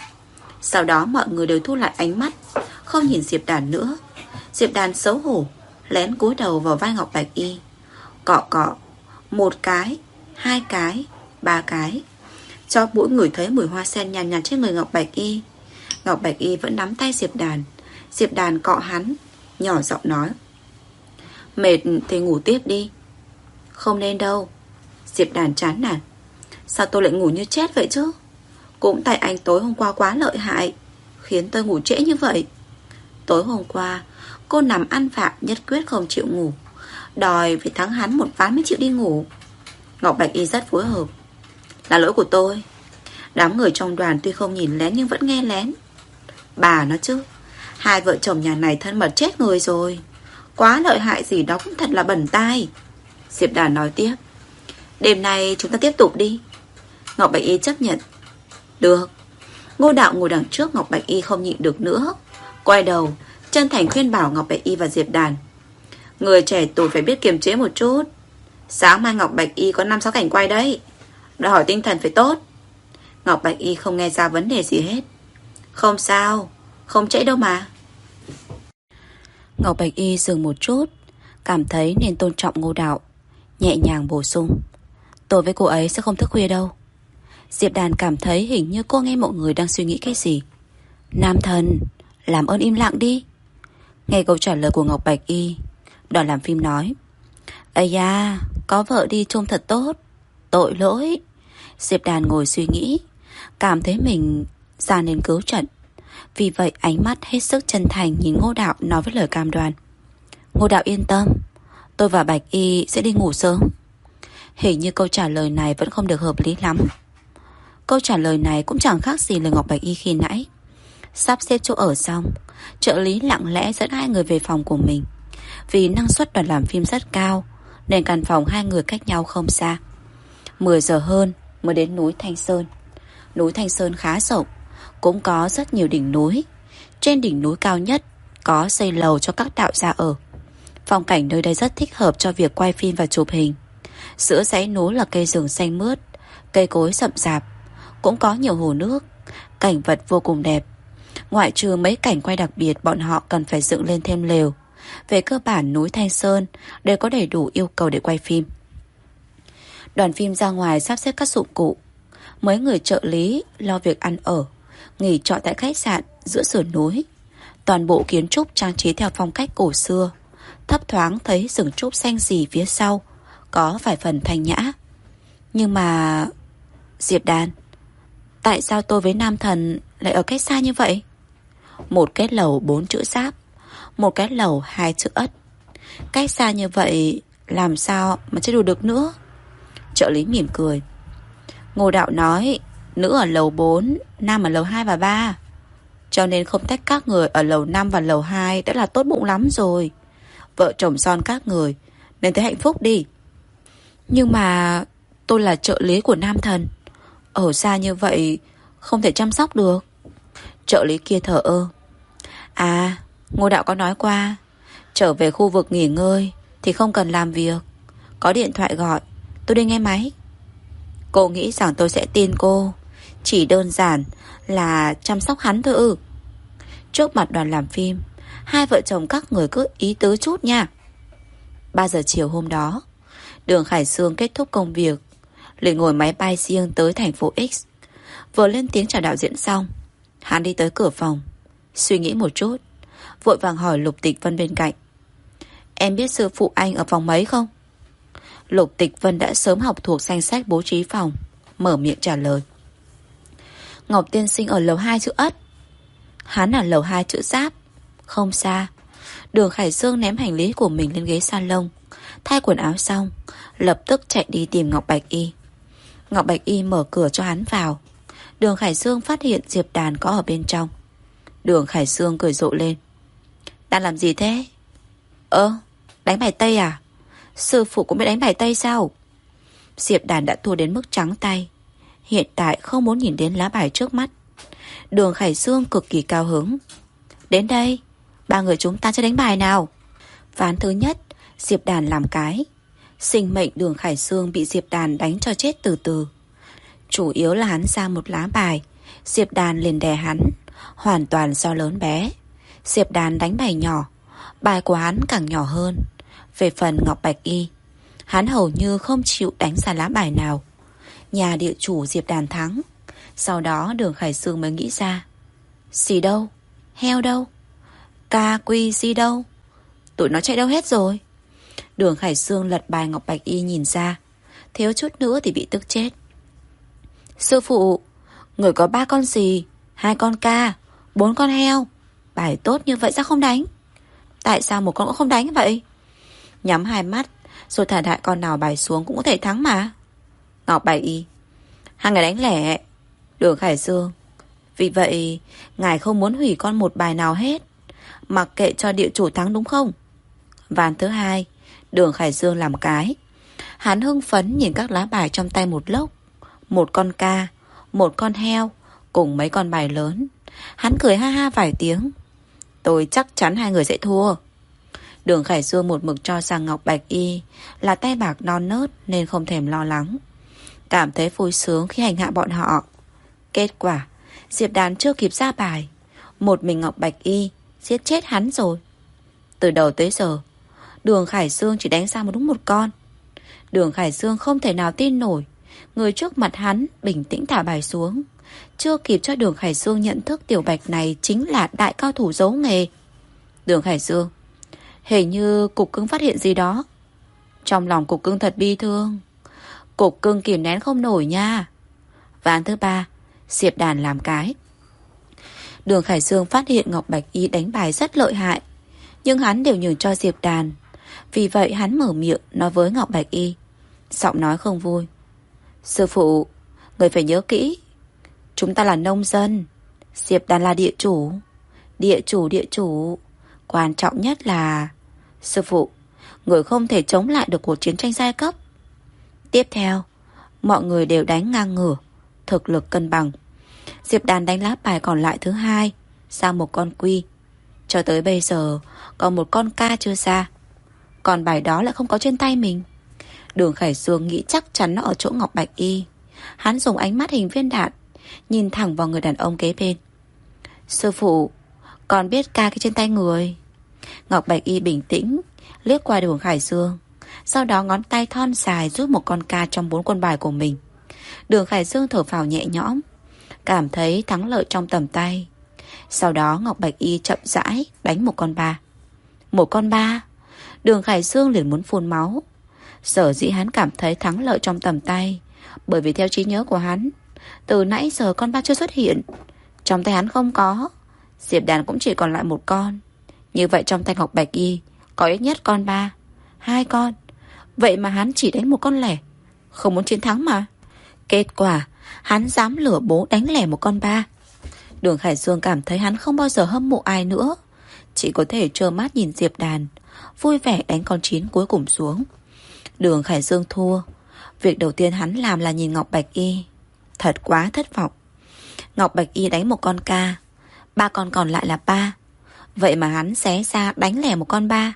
Sau đó mọi người đều thu lại ánh mắt Không nhìn Diệp Đàn nữa. Diệp Đàn xấu hổ Lén cúi đầu vào vai Ngọc Bạch Y. Cọ cọ Một cái Hai cái Ba cái. Cho mỗi người thấy mùi hoa sen nhàn nhạt, nhạt trên người Ngọc Bạch Y. Ngọc Bạch Y vẫn nắm tay Diệp Đàn. Diệp Đàn cọ hắn Nhỏ giọng nói. Mệt thì ngủ tiếp đi. Không nên đâu. Diệp Đàn chán nản. Sao tôi lại ngủ như chết vậy chứ? Cũng tại anh tối hôm qua quá lợi hại, Khiến tôi ngủ trễ như vậy. Tối hôm qua, Cô nằm ăn phạm nhất quyết không chịu ngủ. Đòi phải thắng hắn một ván mới chịu đi ngủ. Ngọc Bạch Y rất phối hợp. Là lỗi của tôi. Đám người trong đoàn tuy không nhìn lén nhưng vẫn nghe lén. Bà nó chứ, Hai vợ chồng nhà này thân mật chết người rồi. Quá lợi hại gì đó cũng thật là bẩn tai. Diệp Đàn nói tiếp. Đêm nay chúng ta tiếp tục đi. Ngọc Bạch Y chấp nhận. Được. Ngô Đạo ngồi đằng trước Ngọc Bạch Y không nhịn được nữa. Quay đầu, Chân thành khuyên bảo Ngọc Bạch Y và Diệp Đàn Người trẻ tuổi phải biết kiềm chế một chút. Sáng mai Ngọc Bạch Y có 5-6 cảnh quay đấy. Đòi hỏi tinh thần phải tốt. Ngọc Bạch Y không nghe ra vấn đề gì hết. Không sao, Không trễ đâu mà. Ngọc Bạch Y dừng một chút, Cảm thấy nên tôn trọng ngô đạo. Nhẹ nhàng bổ sung. Tôi với cô ấy sẽ không thức khuya đâu. Diệp Đàn cảm thấy hình như cô nghe mọi người đang suy nghĩ cái gì. Nam thần, Làm ơn im lặng đi. Nghe câu trả lời của Ngọc Bạch Y Đoàn làm phim nói, Ây da, Có vợ đi trông thật tốt. Tội lỗi. Diệp Đàn ngồi suy nghĩ, Cảm thấy mình ra nên cứu trận. Vì vậy ánh mắt hết sức chân thành Nhìn Ngô Đạo nói với lời cam đoan. Ngô Đạo yên tâm Tôi và Bạch Y sẽ đi ngủ sớm. Hình như câu trả lời này vẫn không được hợp lý lắm. Câu trả lời này cũng chẳng khác gì lời Ngọc Bạch Y khi nãy. Sắp xếp chỗ ở xong, Trợ lý lặng lẽ dẫn hai người về phòng của mình. Vì năng suất đoàn làm phim rất cao, Nên căn phòng hai người cách nhau không xa. 10 giờ hơn mới đến núi Thanh Sơn. Núi Thanh Sơn khá rộng, Cũng có rất nhiều đỉnh núi. Trên đỉnh núi cao nhất Có xây lầu cho các đạo gia ở. Phong cảnh nơi đây rất thích hợp cho việc quay phim và chụp hình. Giữa dãy núi là cây rừng xanh mướt, Cây cối rậm rạp Cũng có nhiều hồ nước, Cảnh vật vô cùng đẹp. Ngoại trừ mấy cảnh quay đặc biệt, Bọn họ cần phải dựng lên thêm lều. Về cơ bản, núi Thanh Sơn Đều có đầy đủ yêu cầu để quay phim. Đoàn phim ra ngoài sắp xếp các dụng cụ. Mấy người trợ lý Lo việc ăn ở, Nghỉ trọ tại khách sạn giữa sườn núi. Toàn bộ kiến trúc trang trí theo phong cách cổ xưa. Thấp thoáng thấy rừng trúc xanh gì phía sau, Có vài phần thanh nhã. Nhưng mà, Diệp Đàn Tại sao tôi với Nam Thần lại ở cách xa như vậy? Một cái lầu bốn chữ giáp, Một cái lầu hai chữ ất. Cách xa như vậy Làm sao mà chết đủ được nữa? Trợ lý mỉm cười. Ngô Đạo nói, Nữ ở lầu 4 Nam ở lầu 2 và 3 Cho nên không tách các người ở lầu 5 và lầu 2 Đã là tốt bụng lắm rồi. Vợ chồng son các người, Nên thấy hạnh phúc đi. Nhưng mà tôi là trợ lý của Nam Thần, Ở xa như vậy Không thể chăm sóc được. Trợ lý kia thở ơ À Ngô Đạo có nói qua, Trở về khu vực nghỉ ngơi Thì không cần làm việc, Có điện thoại gọi, Tôi đi nghe máy. Cô nghĩ rằng tôi sẽ tin cô, Chỉ đơn giản là chăm sóc hắn thôi ư. Trước mặt đoàn làm phim Hai vợ chồng các người cứ ý tứ chút nha. 3 giờ chiều hôm đó, Đường Khải Sương kết thúc công việc, liền ngồi máy bay riêng tới thành phố X. Vừa lên tiếng chào đạo diễn xong, Hắn đi tới cửa phòng, Suy nghĩ một chút, Vội vàng hỏi Lục Tịch Vân bên cạnh. Em biết sư phụ anh ở phòng mấy không? Lục Tịch Vân đã sớm học thuộc danh sách bố trí phòng, Mở miệng trả lời. Ngọc Tiên Sinh ở lầu 2 chữ ất. Hắn ở lầu 2 chữ giáp. Không xa. Đường Khải Dương ném hành lý của mình lên ghế salon Thay quần áo xong Lập tức chạy đi tìm Ngọc Bạch Y. Ngọc Bạch Y mở cửa cho hắn vào. Đường Khải Dương phát hiện Diệp Đàn có ở bên trong. Đường Khải Dương cười rộ lên. Đang làm gì thế? Ơ, đánh bài Tây à? Sư phụ cũng biết đánh bài Tây sao? Diệp Đàn đã thua đến mức trắng tay. Hiện tại không muốn nhìn đến lá bài trước mắt. Đường Khải Dương cực kỳ cao hứng. Đến đây. Ba người chúng ta sẽ đánh bài nào? Ván thứ nhất, Diệp Đàn làm cái. Sinh mệnh đường Khải Sương bị Diệp Đàn đánh cho chết từ từ. Chủ yếu là hắn ra một lá bài. Diệp đàn liền đè hắn, Hoàn toàn do lớn bé. Diệp đàn đánh bài nhỏ. Bài của hắn càng nhỏ hơn. Về phần Ngọc Bạch Y, Hắn hầu như không chịu đánh ra lá bài nào. Nhà địa chủ Diệp đàn thắng. Sau đó đường Khải Sương mới nghĩ ra. Xì đâu? Heo đâu? Ca quy gì đâu Tụi nó chạy đâu hết rồi? Đường Khải Sương lật bài Ngọc Bạch Y nhìn ra, Thiếu chút nữa thì bị tức chết. Sư phụ, Người có ba con gì Hai con ca, Bốn con heo, Bài tốt như vậy sao không đánh? Tại sao một con cũng không đánh vậy? Nhắm hai mắt, Rồi thả đại con nào bài xuống cũng có thể thắng mà. Ngọc Bạch Y, Hai người đánh lẻ. Đường Khải Dương Vì vậy, Ngài không muốn hủy con một bài nào hết. Mặc kệ cho địa chủ thắng đúng không? Ván thứ hai, Đường Khải Dương làm cái. Hắn hưng phấn nhìn các lá bài trong tay một lốc. Một con ca, Một con heo, Cùng mấy con bài lớn. Hắn cười ha ha vài tiếng. Tôi chắc chắn hai người sẽ thua. Đường Khải Dương một mực cho rằng Ngọc Bạch Y Là tay bạc non nớt Nên không thèm lo lắng. Cảm thấy vui sướng khi hành hạ bọn họ. Kết quả, Diệp Đàn chưa kịp ra bài. Một mình Ngọc Bạch Y Giết chết hắn rồi. Từ đầu tới giờ, Đường Khải Dương chỉ đánh ra một đúng một con. Đường Khải Dương không thể nào tin nổi. Người trước mặt hắn bình tĩnh thả bài xuống. Chưa kịp cho đường Khải Dương nhận thức tiểu bạch này Chính là đại cao thủ giấu nghề. Đường Khải Dương, Hình như cục cưng phát hiện gì đó. Trong lòng cục cưng thật bi thương. Cục cưng kìm nén không nổi nha. Ván thứ ba, Diệp đàn làm cái. Đường Khải Dương phát hiện Ngọc Bạch Y đánh bài rất lợi hại, Nhưng hắn đều nhường cho Diệp đàn. Vì vậy hắn mở miệng nói với Ngọc Bạch Y, Giọng nói không vui. Sư phụ, Người phải nhớ kỹ, Chúng ta là nông dân, Diệp đàn là địa chủ Địa chủ địa chủ. Quan trọng nhất là, Sư phụ, Người không thể chống lại được cuộc chiến tranh giai cấp. Tiếp theo, Mọi người đều đánh ngang ngửa, Thực lực cân bằng. Diệp đàn đánh lá bài còn lại thứ hai, Sang một con quy. Cho tới bây giờ, Còn một con ca chưa ra. Còn bài đó lại không có trên tay mình. Đường Khải Dương nghĩ chắc chắn nó ở chỗ Ngọc Bạch Y. Hắn dùng ánh mắt hình viên đạn, Nhìn thẳng vào người đàn ông kế bên. Sư phụ, Còn biết ca cái trên tay người? Ngọc Bạch Y bình tĩnh, Liếc qua đường Khải Dương. Sau đó ngón tay thon dài rút một con ca trong bốn quân bài của mình. Đường Khải Dương thở phào nhẹ nhõm. Cảm thấy thắng lợi trong tầm tay. Sau đó Ngọc Bạch Y chậm rãi Đánh một con ba. Một con ba? Đường Khải Dương liền muốn phun máu. Sở dĩ hắn cảm thấy thắng lợi trong tầm tay, Bởi vì theo trí nhớ của hắn, Từ nãy giờ con ba chưa xuất hiện. Trong tay hắn không có, Diệp đàn cũng chỉ còn lại một con. Như vậy trong tay Ngọc Bạch Y, Có ít nhất con ba, Hai con. Vậy mà hắn chỉ đánh một con lẻ, Không muốn chiến thắng mà. Kết quả Hắn dám lửa bố đánh lẻ một con ba. Đường Khải Dương cảm thấy hắn không bao giờ hâm mộ ai nữa. Chỉ có thể trơ mắt nhìn Diệp Đàn, Vui vẻ đánh con chín cuối cùng xuống. Đường Khải Dương thua. Việc đầu tiên hắn làm là nhìn Ngọc Bạch Y. Thật quá thất vọng. Ngọc Bạch Y đánh một con ca, Ba con còn lại là ba. Vậy mà hắn xé ra đánh lẻ một con ba.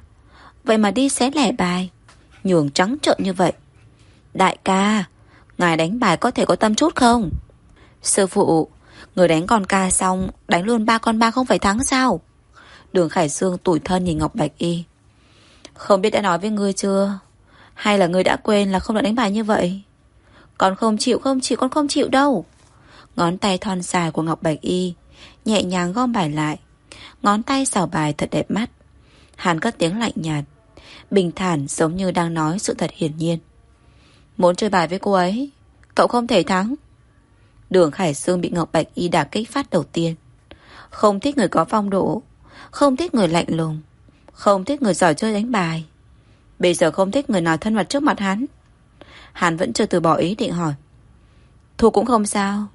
Vậy mà đi xé lẻ bài. Nhường trắng trợn như vậy. Đại ca Ngài đánh bài có thể có tâm chút không? Sư phụ, Người đánh con ca xong, Đánh luôn ba con ba không phải thắng sao? Đường Khải Dương tủi thân nhìn Ngọc Bạch Y. Không biết đã nói với ngươi chưa? Hay là ngươi đã quên là không được đánh bài như vậy? Con không chịu không chịu, Con không chịu đâu. Ngón tay thon dài của Ngọc Bạch Y Nhẹ nhàng gom bài lại. Ngón tay xào bài thật đẹp mắt. Hàn cất tiếng lạnh nhạt. Bình thản giống như đang nói sự thật hiển nhiên. Muốn chơi bài với cô ấy, Cậu không thể thắng. Đường Khải Sương bị Ngọc Bạch Y đả kích phát đầu tiên. Không thích người có phong độ, Không thích người lạnh lùng, Không thích người giỏi chơi đánh bài. Bây giờ không thích người nào thân mật trước mặt hắn. Hắn vẫn chưa từ bỏ ý định hỏi. Thua cũng không sao,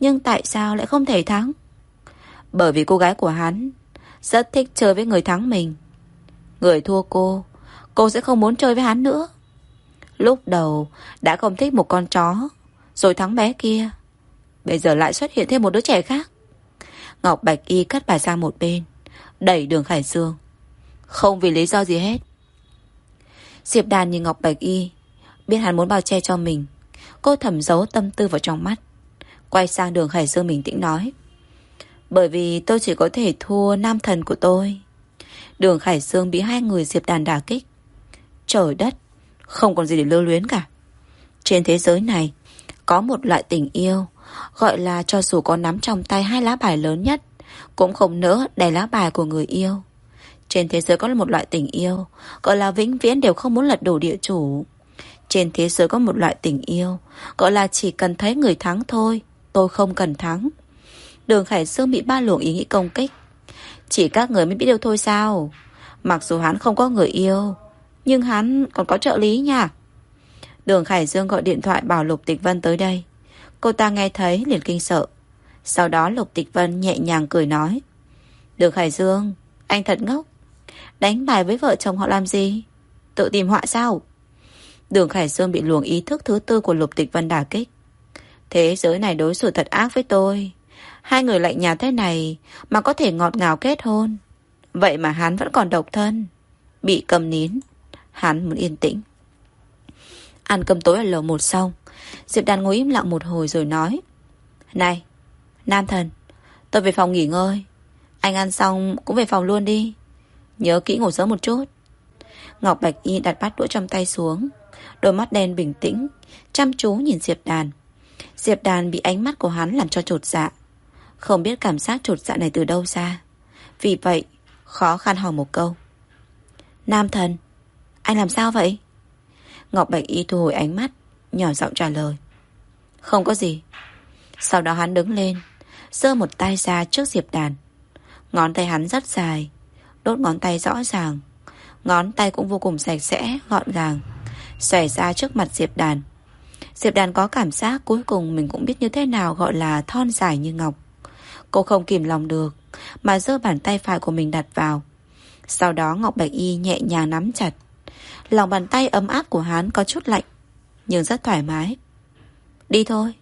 Nhưng tại sao lại không thể thắng? Bởi vì cô gái của hắn Rất thích chơi với người thắng mình. Người thua cô Cô sẽ không muốn chơi với hắn nữa. Lúc đầu đã không thích một con chó, Rồi thắng bé kia. Bây giờ lại xuất hiện thêm một đứa trẻ khác. Ngọc Bạch Y cắt bài sang một bên, Đẩy đường Khải Dương Không vì lý do gì hết. Diệp Đàn nhìn Ngọc Bạch Y, Biết hắn muốn bao che cho mình. Cô thầm giấu tâm tư vào trong mắt, Quay sang đường Khải Dương bình tĩnh nói, Bởi vì tôi chỉ có thể thua nam thần của tôi. Đường Khải Dương bị hai người Diệp Đàn đả kích. Trời đất không còn gì để lưu luyến cả. Trên thế giới này, Có một loại tình yêu, Gọi là cho dù có nắm trong tay hai lá bài lớn nhất, Cũng không nỡ đè lá bài của người yêu. Trên thế giới có một loại tình yêu, Gọi là vĩnh viễn đều không muốn lật đổ địa chủ. Trên thế giới có một loại tình yêu, Gọi là chỉ cần thấy người thắng thôi, Tôi không cần thắng. Đường Khải Dương bị ba luồng ý nghĩ công kích. Chỉ các người mới biết điều thôi sao? Mặc dù hắn không có người yêu nhưng hắn còn có trợ lý nha. Đường Khải Dương gọi điện thoại bảo Lục Tịch Vân tới đây. Cô ta nghe thấy liền kinh sợ. Sau đó Lục Tịch Vân nhẹ nhàng cười nói. Đường Khải Dương, Anh thật ngốc. Đánh bài với vợ chồng họ làm gì? Tự tìm họa sao? Đường Khải Dương bị luồng ý thức thứ tư của Lục Tịch Vân đả kích. Thế giới này đối xử thật ác với tôi. Hai người lạnh nhạt thế này Mà có thể ngọt ngào kết hôn. Vậy mà hắn vẫn còn độc thân, Bị cầm nín. Hắn muốn yên tĩnh. Ăn cơm tối ở lầu một xong, Diệp Đàn ngồi im lặng một hồi rồi nói, Này, Nam thần, Tôi về phòng nghỉ ngơi. Anh ăn xong cũng về phòng luôn đi. Nhớ kỹ ngủ sớm một chút. Ngọc Bạch Y đặt bát đũa trong tay xuống, Đôi mắt đen bình tĩnh, Chăm chú nhìn Diệp Đàn. Diệp Đàn bị ánh mắt của hắn làm cho trột dạ. Không biết cảm giác trột dạ này từ đâu ra. Vì vậy, Khó khăn hỏi một câu. Nam thần anh làm sao vậy Ngọc Bạch Y thu hồi ánh mắt Nhỏ giọng trả lời Không có gì Sau đó hắn đứng lên giơ một tay ra trước Diệp Đàn Ngón tay hắn rất dài Đốt ngón tay rõ ràng Ngón tay cũng vô cùng sạch sẽ, gọn gàng Xòe ra trước mặt Diệp Đàn Diệp Đàn có cảm giác cuối cùng mình cũng biết như thế nào gọi là thon dài như ngọc. Cô không kìm lòng được, mà giơ bàn tay phải của mình đặt vào. Sau đó Ngọc Bạch Y nhẹ nhàng nắm chặt. Lòng bàn tay ấm áp của hắn có chút lạnh, nhưng rất thoải mái. Đi thôi.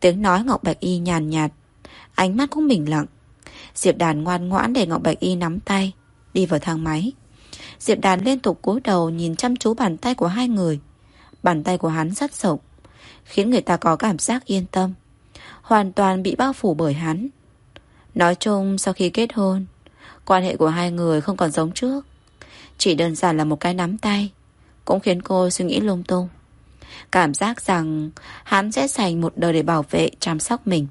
Tiếng nói Ngọc Bạch Y nhàn nhạt, ánh mắt cũng bình lặng. Diệp Đàn ngoan ngoãn để Ngọc Bạch Y nắm tay, đi vào thang máy. Diệp Đàn liên tục cúi đầu nhìn chăm chú bàn tay của hai người. Bàn tay của hắn rất rộng, khiến người ta có cảm giác yên tâm. Hoàn toàn bị bao phủ bởi hắn. Nói chung sau khi kết hôn, quan hệ của hai người không còn giống trước. Chỉ đơn giản là một cái nắm tay, cũng khiến cô suy nghĩ lung tung. Cảm giác rằng hắn sẽ dành một đời để bảo vệ, chăm sóc mình.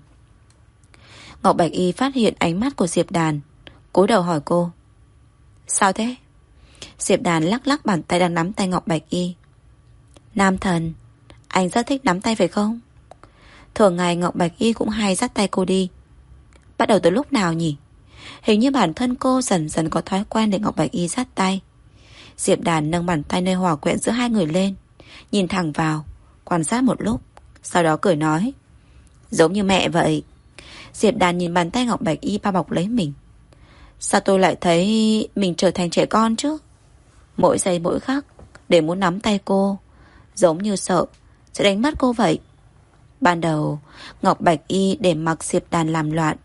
Ngọc Bạch Y phát hiện ánh mắt của Diệp Đàn, cúi đầu hỏi cô. Sao thế? Diệp Đàn lắc lắc bàn tay đang nắm tay Ngọc Bạch Y. Nam thần, anh rất thích nắm tay phải không? Thường ngày Ngọc Bạch Y cũng hay dắt tay cô đi. Bắt đầu từ lúc nào nhỉ? Hình như bản thân cô dần dần có thói quen để Ngọc Bạch Y dắt tay. Diệp Đàn nâng bàn tay nơi hòa quyện giữa hai người lên, nhìn thẳng vào, quan sát một lúc, sau đó cười nói. Giống như mẹ vậy. Diệp Đàn nhìn bàn tay Ngọc Bạch Y bao bọc lấy mình. Sao tôi lại thấy mình trở thành trẻ con chứ? Mỗi giây mỗi khắc, để muốn nắm tay cô, Giống như sợ Sẽ đánh mất cô vậy Ban đầu Ngọc Bạch Y để mặc Diệp Đàn làm loạn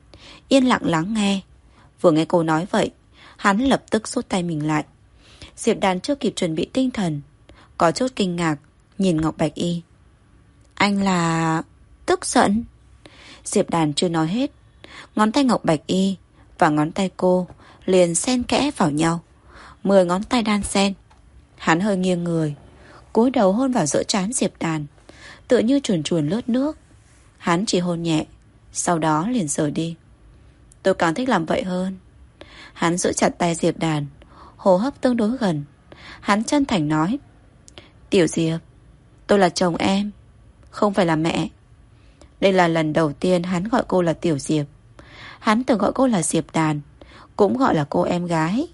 Yên lặng lắng nghe Vừa nghe cô nói vậy Hắn lập tức rút tay mình lại Diệp Đàn chưa kịp chuẩn bị tinh thần, Có chút kinh ngạc, Nhìn Ngọc Bạch Y. Anh là... tức giận? Diệp Đàn chưa nói hết. Ngón tay Ngọc Bạch Y Và ngón tay cô liền xen kẽ vào nhau. Mười ngón tay đan xen. Hắn hơi nghiêng người, cúi đầu hôn vào giữa trán Diệp Đàn Tựa như chuồn chuồn lướt nước. Hắn chỉ hôn nhẹ, Sau đó liền rời đi. Tôi càng thích làm vậy hơn. Hắn giữ chặt tay Diệp Đàn Hô hấp tương đối gần Hắn chân thành nói, Tiểu Diệp, Tôi là chồng em, Không phải là mẹ Đây là lần đầu tiên hắn gọi cô là Tiểu Diệp Hắn từng gọi cô là Diệp Đàn, Cũng gọi là cô em gái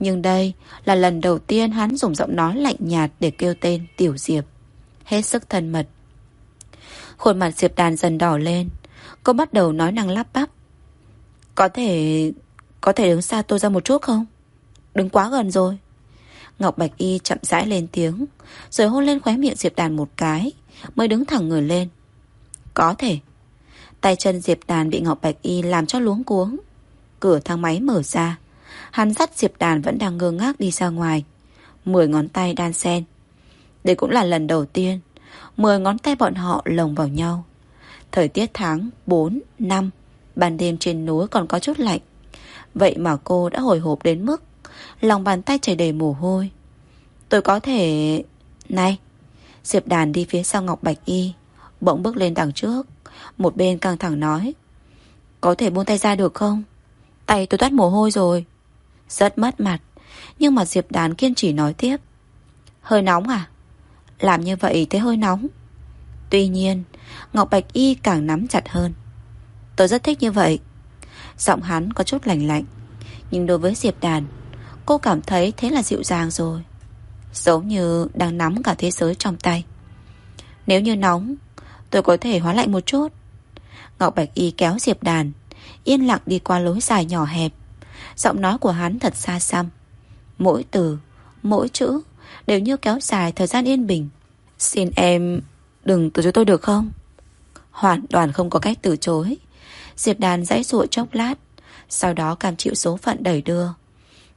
nhưng đây là lần đầu tiên hắn dùng giọng nói lạnh nhạt để kêu tên Tiểu Diệp. Hết sức thân mật. Khuôn mặt Diệp Đàn dần đỏ lên. Cô bắt đầu nói năng lắp bắp. Có thể... Có thể đứng xa tôi ra một chút không? Đứng quá gần rồi. Ngọc Bạch Y chậm rãi lên tiếng. Rồi hôn lên khóe miệng Diệp Đàn một cái. Mới đứng thẳng người lên. Có thể. Tay chân Diệp Đàn bị Ngọc Bạch Y làm cho luống cuống. Cửa thang máy mở ra. Hắn dắt Diệp Đàn vẫn đang ngơ ngác đi ra ngoài Mười ngón tay đan sen Đây cũng là lần đầu tiên Mười ngón tay bọn họ lồng vào nhau Thời tiết tháng 4, 5 Ban đêm trên núi còn có chút lạnh Vậy mà cô đã hồi hộp đến mức Lòng bàn tay chảy đầy mồ hôi. Tôi có thể... Này! Diệp đàn đi phía sau Ngọc Bạch Y, Bỗng bước lên đằng trước. Một bên căng thẳng nói, Có thể buông tay ra được không? Tay tôi toát mồ hôi rồi. Rất mất mặt, Nhưng mà Diệp đàn kiên trì nói tiếp, Hơi nóng à? Làm như vậy thấy hơi nóng. Tuy nhiên, Ngọc Bạch Y càng nắm chặt hơn. Tôi rất thích như vậy. Giọng hắn có chút lạnh lạnh, Nhưng đối với Diệp Đàn Cô cảm thấy thế là dịu dàng rồi. Giống như đang nắm cả thế giới trong tay. Nếu như nóng Tôi có thể hóa lạnh một chút. Ngọc Bạch Y kéo Diệp Đàn Yên lặng đi qua lối dài nhỏ hẹp. Giọng nói của hắn thật xa xăm. Mỗi từ, mỗi chữ Đều như kéo dài thời gian yên bình. Xin em đừng từ chối tôi được không? Hoàn toàn không có cách từ chối. Diệp Đàn dãy ruộng chốc lát Sau đó cam chịu số phận đẩy đưa.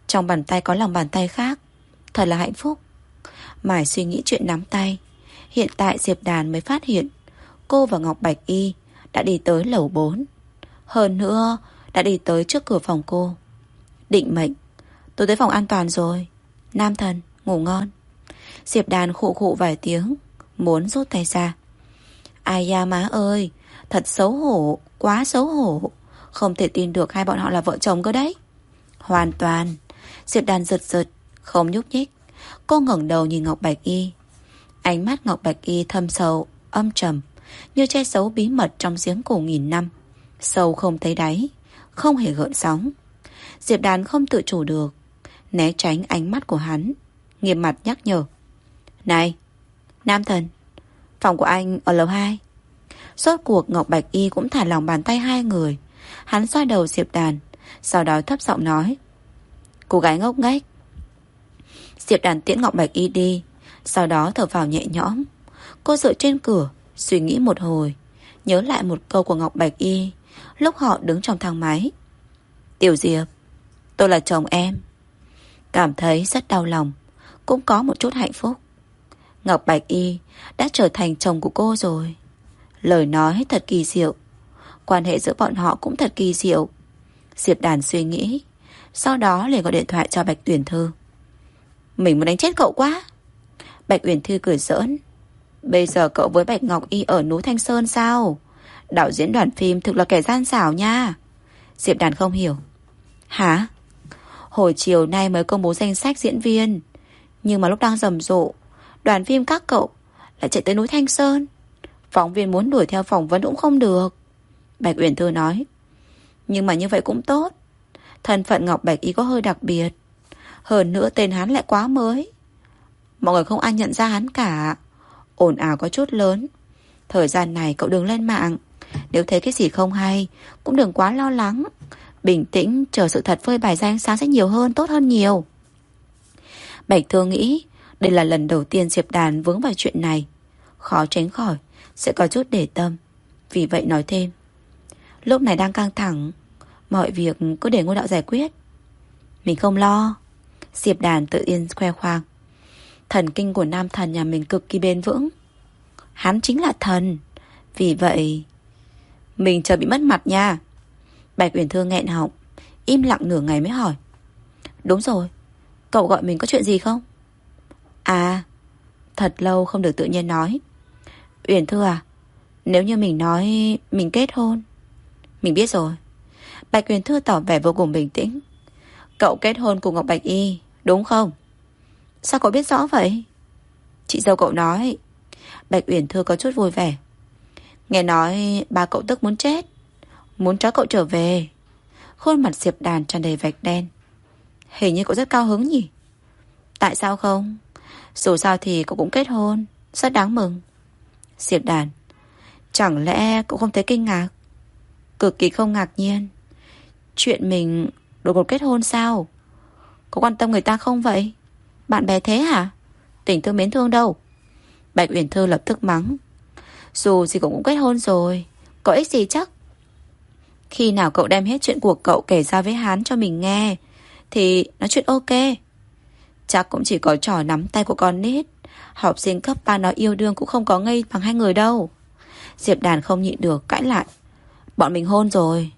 Trong bàn tay có lòng bàn tay khác. Thật là hạnh phúc. Mải suy nghĩ chuyện nắm tay. Hiện tại Diệp Đàn mới phát hiện, Cô và Ngọc Bạch Y Đã đi tới lầu 4 Hơn nữa, đã đi tới trước cửa phòng cô. Định mệnh, Tôi tới phòng an toàn rồi. Nam thần, ngủ ngon. Diệp Đàn khụ khụ vài tiếng, Muốn rút tay ra. Ai da má ơi, Thật xấu hổ, Quá xấu hổ. Không thể tin được hai bọn họ là vợ chồng cơ đấy. Hoàn toàn. Diệp đàn giật giật, Không nhúc nhích. Cô ngẩng đầu nhìn Ngọc Bạch Y. Ánh mắt Ngọc Bạch Y thâm sâu, Âm trầm, Như che giấu bí mật trong giếng cổ nghìn năm. Sâu không thấy đáy, Không hề gợn sóng. Diệp đàn không tự chủ được, Né tránh ánh mắt của hắn, Nghiêm mặt nhắc nhở. Này, Nam thần, Phòng của anh ở lầu 2 Rốt cuộc Ngọc Bạch Y cũng thả lòng bàn tay hai người. Hắn xoay đầu Diệp Đàn Sau đó thấp giọng nói Cô gái ngốc nghếch. Diệp Đàn tiễn Ngọc Bạch Y đi, Sau đó thở vào nhẹ nhõm. Cô dựa trên cửa, Suy nghĩ một hồi, Nhớ lại một câu của Ngọc Bạch Y, Lúc họ đứng trong thang máy. Tiểu Diệp, Tôi là chồng em. Cảm thấy rất đau lòng, Cũng có một chút hạnh phúc. Ngọc Bạch Y đã trở thành chồng của cô rồi. Lời nói thật kỳ diệu, Quan hệ giữa bọn họ cũng thật kỳ diệu. Diệp Đàn suy nghĩ. Sau đó liền gọi điện thoại cho Bạch Tuyển Thư. Mình muốn đánh chết cậu quá. Bạch Uyển Thư cười giỡn. Bây giờ cậu với Bạch Ngọc Y ở núi Thanh Sơn sao? Đạo diễn đoàn phim thực là kẻ gian xảo nha. Diệp Đàn không hiểu. Hả? Hồi chiều nay mới công bố danh sách diễn viên. Nhưng mà lúc đang rầm rộ, Đoàn phim các cậu Lại chạy tới núi Thanh Sơn. Phóng viên muốn đuổi theo phỏng vấn cũng không được. Bạch Uyển Thư nói. Nhưng mà như vậy cũng tốt. Thân phận Ngọc Bạch Y có hơi đặc biệt. Hơn nữa tên hắn lại quá mới. Mọi người không ai nhận ra hắn cả. Ồn ào có chút lớn. Thời gian này cậu đừng lên mạng. Nếu thấy cái gì không hay Cũng đừng quá lo lắng. Bình tĩnh chờ sự thật phơi bài ra ánh sáng sẽ nhiều hơn Tốt hơn nhiều. Bạch thương nghĩ Đây là lần đầu tiên Diệp Đàn vướng vào chuyện này. Khó tránh khỏi sẽ có chút để tâm. Vì vậy nói thêm. Lúc này đang căng thẳng, mọi việc cứ để ngô đạo giải quyết. Mình không lo. Diệp đàn tự yên khoe khoang. Thần kinh của nam thần nhà mình cực kỳ bền vững. Hắn chính là thần. Vì vậy... Mình chờ bị mất mặt nha. Bạch Uyển Thương nghẹn họng. Im lặng nửa ngày mới hỏi. Đúng rồi. Cậu gọi mình có chuyện gì không? À, thật lâu không được tự nhiên nói. Uyển Thư à Nếu như mình nói mình kết hôn Mình biết rồi Bạch Uyển Thư tỏ vẻ vô cùng bình tĩnh. Cậu kết hôn cùng Ngọc Bạch Y, Đúng không? Sao cậu biết rõ vậy? Chị dâu cậu nói. Bạch Uyển Thư có chút vui vẻ. Nghe nói ba cậu tức muốn chết, Muốn cho cậu trở về. Khuôn mặt Diệp Đàn tràn đầy vạch đen. Hình như cậu rất cao hứng nhỉ? Tại sao không? Dù sao thì cậu cũng kết hôn, Rất đáng mừng. Diệp đàn, Chẳng lẽ cậu không thấy kinh ngạc? Cực kỳ không ngạc nhiên. Chuyện mình đột ngột kết hôn sao? Có quan tâm người ta không vậy? Bạn bè thế hả? Tình thương mến thương đâu? Bạch Uyển Thư lập tức mắng. Dù gì cũng cũng kết hôn rồi Có ích gì chắc? Khi nào cậu đem hết chuyện của cậu kể ra với Hán cho mình nghe, Thì nói chuyện ok. Chắc cũng chỉ có trò nắm tay của con nít. Học sinh cấp 3 nói yêu đương cũng không có ngây bằng hai người đâu. Diệp đàn không nhịn được cãi lại. Bọn mình hôn rồi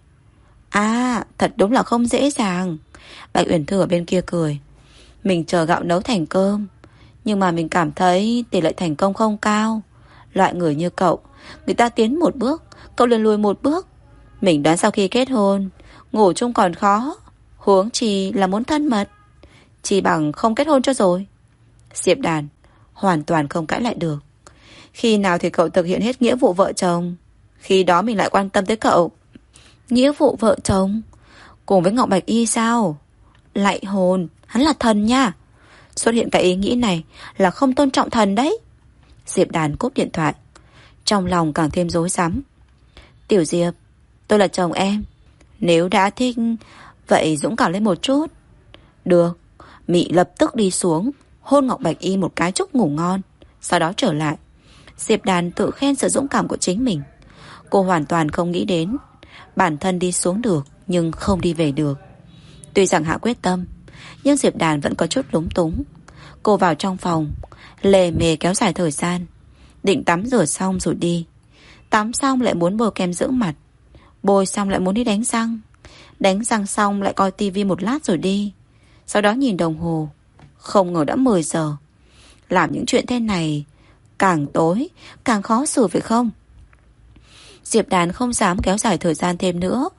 À thật đúng là không dễ dàng. Bạch Uyển Thư ở bên kia cười. Mình chờ gạo nấu thành cơm, Nhưng mà mình cảm thấy tỷ lệ thành công không cao. Loại người như cậu, Người ta tiến một bước, Cậu liền lùi một bước. Mình đoán sau khi kết hôn, Ngủ chung còn khó, Huống chi là muốn thân mật. Chỉ bằng không kết hôn cho rồi. Diệp đàn, Hoàn toàn không cãi lại được. Khi nào thì cậu thực hiện hết nghĩa vụ vợ chồng? Khi đó mình lại quan tâm tới cậu. Nghĩa vụ vợ chồng. Cùng với Ngọc Bạch Y sao? Lại hồn, Hắn là thần nha. Xuất hiện cái ý nghĩ này Là không tôn trọng thần đấy. Diệp đàn cúp điện thoại. Trong lòng càng thêm rối rắm. Tiểu Diệp, Tôi là chồng em. Nếu đã thích, Vậy dũng cảm lên một chút. Được, Mị lập tức đi xuống, Hôn Ngọc Bạch Y một cái chúc ngủ ngon, Sau đó trở lại. Diệp đàn tự khen sự dũng cảm của chính mình. Cô hoàn toàn không nghĩ đến Bản thân đi xuống được, Nhưng không đi về được. Tuy rằng hạ quyết tâm, Nhưng Diệp đàn vẫn có chút lúng túng. Cô vào trong phòng, Lề mề kéo dài thời gian. Định tắm rửa xong rồi đi. Tắm xong lại muốn bôi kem dưỡng mặt. Bôi xong lại muốn đi đánh răng. Đánh răng xong lại coi tivi một lát rồi đi. Sau đó nhìn đồng hồ, Không ngờ đã 10 giờ. Làm những chuyện thế này, Càng tối, càng khó xử phải không? Diệp đàn không dám kéo dài thời gian thêm nữa.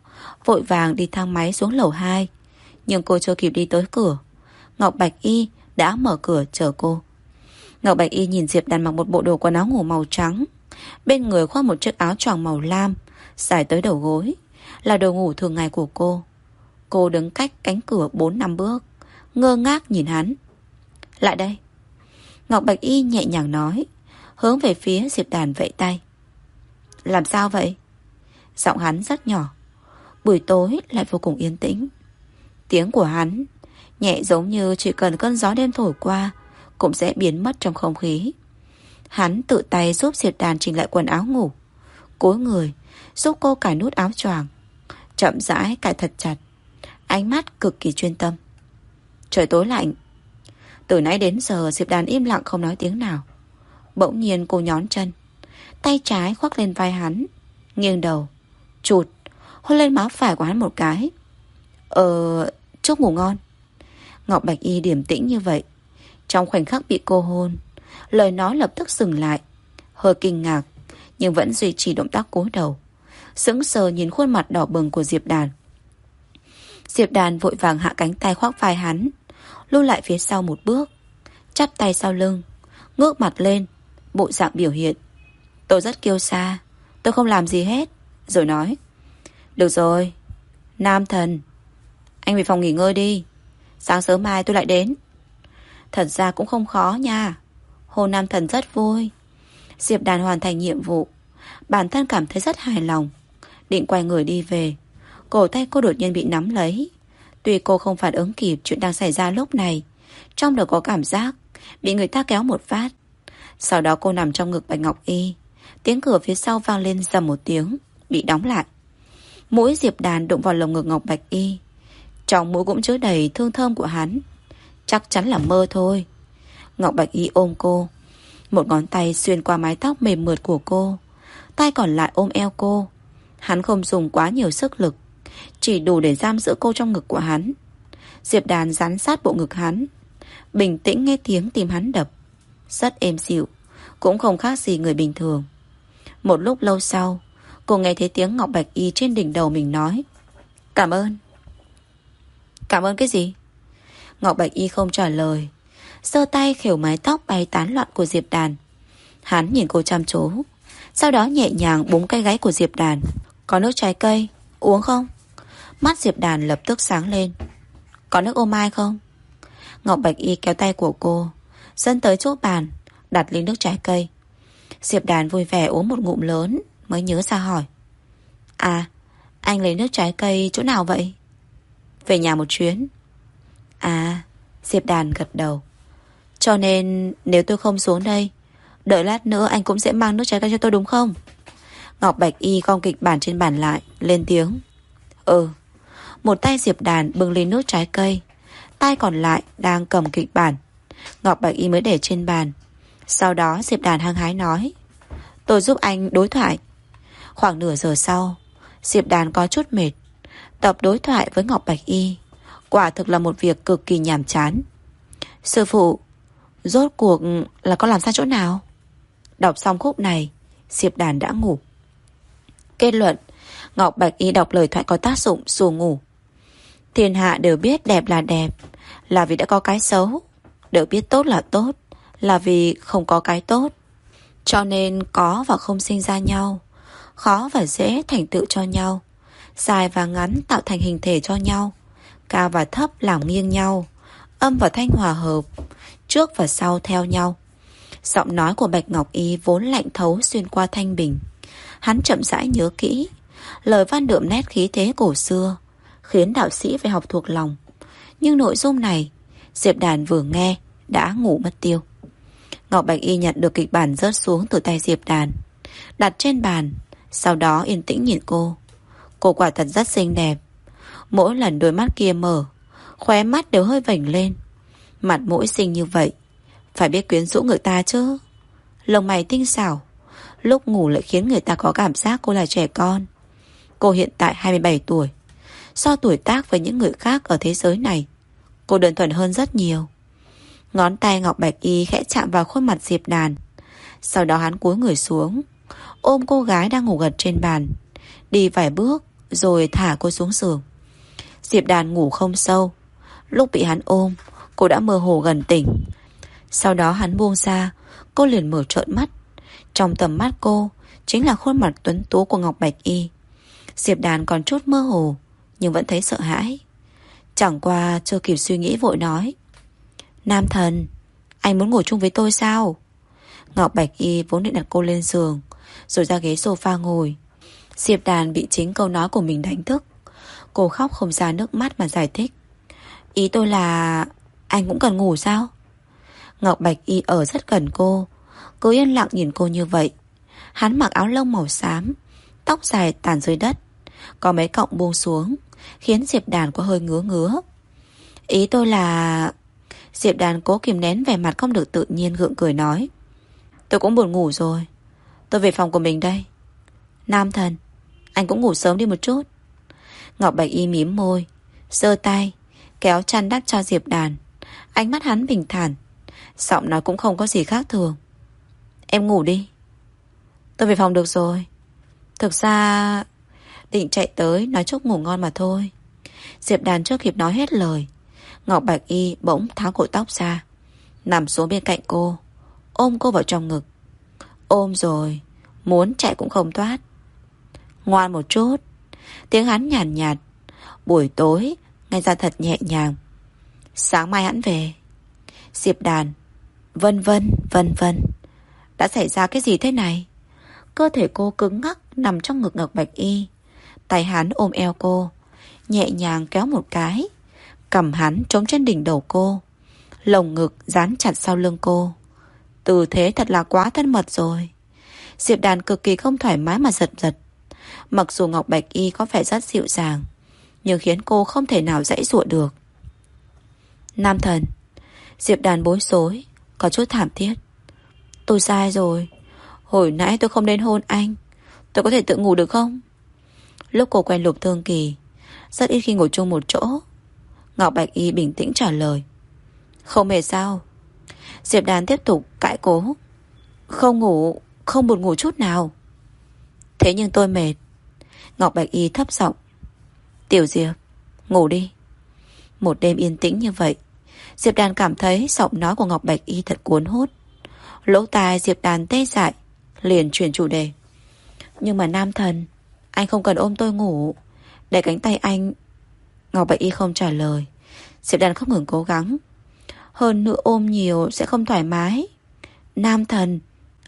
Vội vàng đi thang máy xuống lầu 2 Nhưng cô chưa kịp đi tới cửa. Ngọc Bạch Y đã mở cửa chờ cô. Ngọc Bạch Y nhìn Diệp đàn mặc một bộ đồ quần áo ngủ màu trắng. Bên người khoác một chiếc áo choàng màu lam Dài tới đầu gối. Là đồ ngủ thường ngày của cô. Cô đứng cách cánh cửa 4 năm bước, Ngơ ngác nhìn hắn. Lại đây. Ngọc Bạch Y nhẹ nhàng nói, Hướng về phía Diệp Đàn vẫy tay. Làm sao vậy? Giọng hắn rất nhỏ. Buổi tối lại vô cùng yên tĩnh. Tiếng của hắn Nhẹ giống như chỉ cần cơn gió đêm thổi qua Cũng sẽ biến mất trong không khí. Hắn tự tay giúp Diệp Đàn chỉnh lại quần áo ngủ Cối người, Giúp cô cài nút áo choàng, Chậm rãi cài thật chặt, Ánh mắt cực kỳ chuyên tâm. Trời tối lạnh. Từ nãy đến giờ Diệp Đàn im lặng không nói tiếng nào. Bỗng nhiên cô nhón chân Tay trái khoác lên vai hắn. Nghiêng đầu, Chụt, Hôn lên má phải của hắn một cái. Ờ Chúc ngủ ngon. Ngọc Bạch Y điểm tĩnh như vậy. Trong khoảnh khắc bị cô hôn, Lời nói lập tức dừng lại. Hơi kinh ngạc, Nhưng vẫn duy trì động tác cúi đầu. Sững sờ nhìn khuôn mặt đỏ bừng của Diệp Đàn. Diệp Đàn vội vàng hạ cánh tay khoác vai hắn Lưu lại phía sau một bước, Chắp tay sau lưng, Ngước mặt lên, Bộ dạng biểu hiện. Tôi rất kiêu xa Tôi không làm gì hết. Rồi nói. Được rồi. Nam thần. Anh về phòng nghỉ ngơi đi. Sáng sớm mai tôi lại đến. Thật ra cũng không khó nha. Hồ Nam Thần rất vui. Diệp Đàn hoàn thành nhiệm vụ. Bản thân cảm thấy rất hài lòng. Định quay người đi về. Cổ tay cô đột nhiên bị nắm lấy. Tuy cô không phản ứng kịp chuyện đang xảy ra lúc này, Trong đầu có cảm giác Bị người ta kéo một phát. Sau đó cô nằm trong ngực Bạch Ngọc Y. Tiếng cửa phía sau vang lên dầm một tiếng, Bị đóng lại. Mũi Diệp Đàn đụng vào lồng ngực Ngọc Bạch Y. Trong mũi cũng chứa đầy thương thơm của hắn. Chắc chắn là mơ thôi. Ngọc Bạch Y ôm cô. Một ngón tay xuyên qua mái tóc mềm mượt của cô. Tay còn lại ôm eo cô. Hắn không dùng quá nhiều sức lực, Chỉ đủ để giam giữ cô trong ngực của hắn. Diệp đàn rắn sát bộ ngực hắn. Bình tĩnh nghe tiếng tìm hắn đập. Rất êm dịu, Cũng không khác gì người bình thường. Một lúc lâu sau, Cô nghe thấy tiếng Ngọc Bạch Y trên đỉnh đầu mình nói, Cảm ơn. Cảm ơn cái gì? Ngọc Bạch Y không trả lời, giơ tay khều mái tóc bay tán loạn của Diệp Đàn. Hắn nhìn cô chăm chú, Sau đó nhẹ nhàng búng cây gáy của Diệp Đàn. Có nước trái cây, Uống không? Mắt Diệp Đàn lập tức sáng lên. Có nước ô mai không? Ngọc Bạch Y kéo tay của cô Dẫn tới chỗ bàn, Đặt ly nước trái cây. Diệp Đàn vui vẻ uống một ngụm lớn, Mới nhớ ra hỏi. À anh lấy nước trái cây chỗ nào vậy? Về nhà một chuyến. À Diệp Đàn gật đầu. Cho nên, nếu tôi không xuống đây, Đợi lát nữa anh cũng sẽ mang nước trái cây cho tôi đúng không? Ngọc Bạch Y con kịch bản trên bàn lại, Lên tiếng. Ừ. Một tay Diệp Đàn bưng lên nước trái cây, Tay còn lại đang cầm kịch bản. Ngọc Bạch Y mới để trên bàn. Sau đó Diệp Đàn hăng hái nói, Tôi giúp anh đối thoại. Khoảng nửa giờ sau, Diệp Đàn có chút mệt, Tập đối thoại với Ngọc Bạch Y. Quả thực là một việc cực kỳ nhàm chán. Sư phụ, Rốt cuộc là có làm sao chỗ nào? Đọc xong khúc này, Diệp Đàn đã ngủ. Kết luận, Ngọc Bạch Y đọc lời thoại có tác dụng dù ngủ. Thiên hạ đều biết đẹp là đẹp, Là vì đã có cái xấu Đều biết tốt là tốt. Là vì không có cái tốt. Cho nên có và không sinh ra nhau. Khó và dễ thành tựu cho nhau. Dài và ngắn tạo thành hình thể cho nhau. Cao và thấp làm nghiêng nhau. Âm và thanh hòa hợp. Trước và sau theo nhau. Giọng nói của Bạch Ngọc Y vốn lạnh thấu xuyên qua thanh bình. Hắn chậm rãi nhớ kỹ. Lời văn đượm nét khí thế cổ xưa Khiến đạo sĩ phải học thuộc lòng. Nhưng nội dung này, Diệp Đàn vừa nghe Đã ngủ mất tiêu. Ngọc Bạch Y nhận được kịch bản rớt xuống từ tay Diệp Đàn. Đặt trên bàn, Sau đó yên tĩnh nhìn cô. Cô quả thật rất xinh đẹp. Mỗi lần đôi mắt kia mở, Khóe mắt đều hơi vảnh lên. Mặt mũi xinh như vậy, Phải biết quyến rũ người ta chứ. Lông mày tinh xảo, Lúc ngủ lại khiến người ta có cảm giác cô là trẻ con. Cô hiện tại 27 tuổi, So tuổi tác với những người khác ở thế giới này, Cô đơn thuần hơn rất nhiều. Ngón tay Ngọc Bạch Y khẽ chạm vào khuôn mặt Diệp Đàn. Sau đó hắn cúi người xuống, Ôm cô gái đang ngủ gật trên bàn. Đi vài bước, Rồi thả cô xuống giường. Diệp Đàn ngủ không sâu. Lúc bị hắn ôm, Cô đã mơ hồ gần tỉnh. Sau đó hắn buông ra, Cô liền mở trợn mắt. Trong tầm mắt cô, Chính là khuôn mặt tuấn tú của Ngọc Bạch Y. Diệp Đàn còn chút mơ hồ, Nhưng vẫn thấy sợ hãi. Chẳng qua chưa kịp suy nghĩ vội nói Nam thần, Anh muốn ngủ chung với tôi sao? Ngọc Bạch Y vốn định đặt cô lên giường, Rồi ra ghế sofa ngồi. Diệp Đàn bị chính câu nói của mình đánh thức. Cô khóc không ra nước mắt mà giải thích. Ý tôi là Anh cũng cần ngủ sao? Ngọc Bạch Y ở rất gần cô, Cứ yên lặng nhìn cô như vậy. Hắn mặc áo lông màu xám, Tóc dài tàn dưới đất, Có mấy cọng buông xuống, Khiến Diệp Đàn có hơi ngứa ngứa. Ý tôi là Diệp Đàn cố kìm nén vẻ mặt không được tự nhiên gượng cười nói. Tôi cũng buồn ngủ rồi. Tôi về phòng của mình đây. Nam thần, Anh cũng ngủ sớm đi một chút. Ngọc Bạch Y mím môi, giơ tay, Kéo chăn đắp cho Diệp Đàn. Ánh mắt hắn bình thản, Giọng nói cũng không có gì khác thường. Em ngủ đi. Tôi về phòng được rồi. Thực ra, Định chạy tới nói chúc ngủ ngon mà thôi. Diệp Đàn chưa kịp nói hết lời Ngọc Bạch Y bỗng tháo cổ tóc ra Nằm xuống bên cạnh cô Ôm cô vào trong ngực. Ôm rồi Muốn chạy cũng không thoát. Ngoan một chút Tiếng hắn nhàn nhạt, nhạt Buổi tối Nghe ra thật nhẹ nhàng. Sáng mai hắn về. Diệp đàn Vân vân vân vân. Đã xảy ra cái gì thế này? Cơ thể cô cứng ngắc Nằm trong ngực ngực bạch y. Tay hắn ôm eo cô Nhẹ nhàng kéo một cái. Cầm hắn trống trên đỉnh đầu cô. Lồng ngực dán chặt sau lưng cô. Từ thế thật là quá thân mật rồi. Diệp đàn cực kỳ không thoải mái mà giật giật. Mặc dù Ngọc Bạch Y có vẻ rất dịu dàng, Nhưng khiến cô không thể nào dãy dụa được. Nam thần, Diệp đàn bối rối, Có chút thảm thiết. Tôi sai rồi. Hồi nãy tôi không nên hôn anh. Tôi có thể tự ngủ được không? Lúc cô quen Lục Thương Kỳ, Rất ít khi ngồi chung một chỗ. Ngọc Bạch Y bình tĩnh trả lời. Không hề sao. Diệp Đàn tiếp tục cãi cố. Không ngủ, không buồn ngủ chút nào. Thế nhưng tôi mệt. Ngọc Bạch Y thấp giọng. Tiểu Diệp, ngủ đi. Một đêm yên tĩnh như vậy Diệp Đàn cảm thấy giọng nói của Ngọc Bạch Y thật cuốn hút. Lỗ tai Diệp Đàn tê dại Liền chuyển chủ đề. Nhưng mà nam thần Anh không cần ôm tôi ngủ. Để cánh tay anh Ngọc Bạch Y không trả lời. Diệp Đàn không ngừng cố gắng. Hơn nữa ôm nhiều sẽ không thoải mái. Nam thần,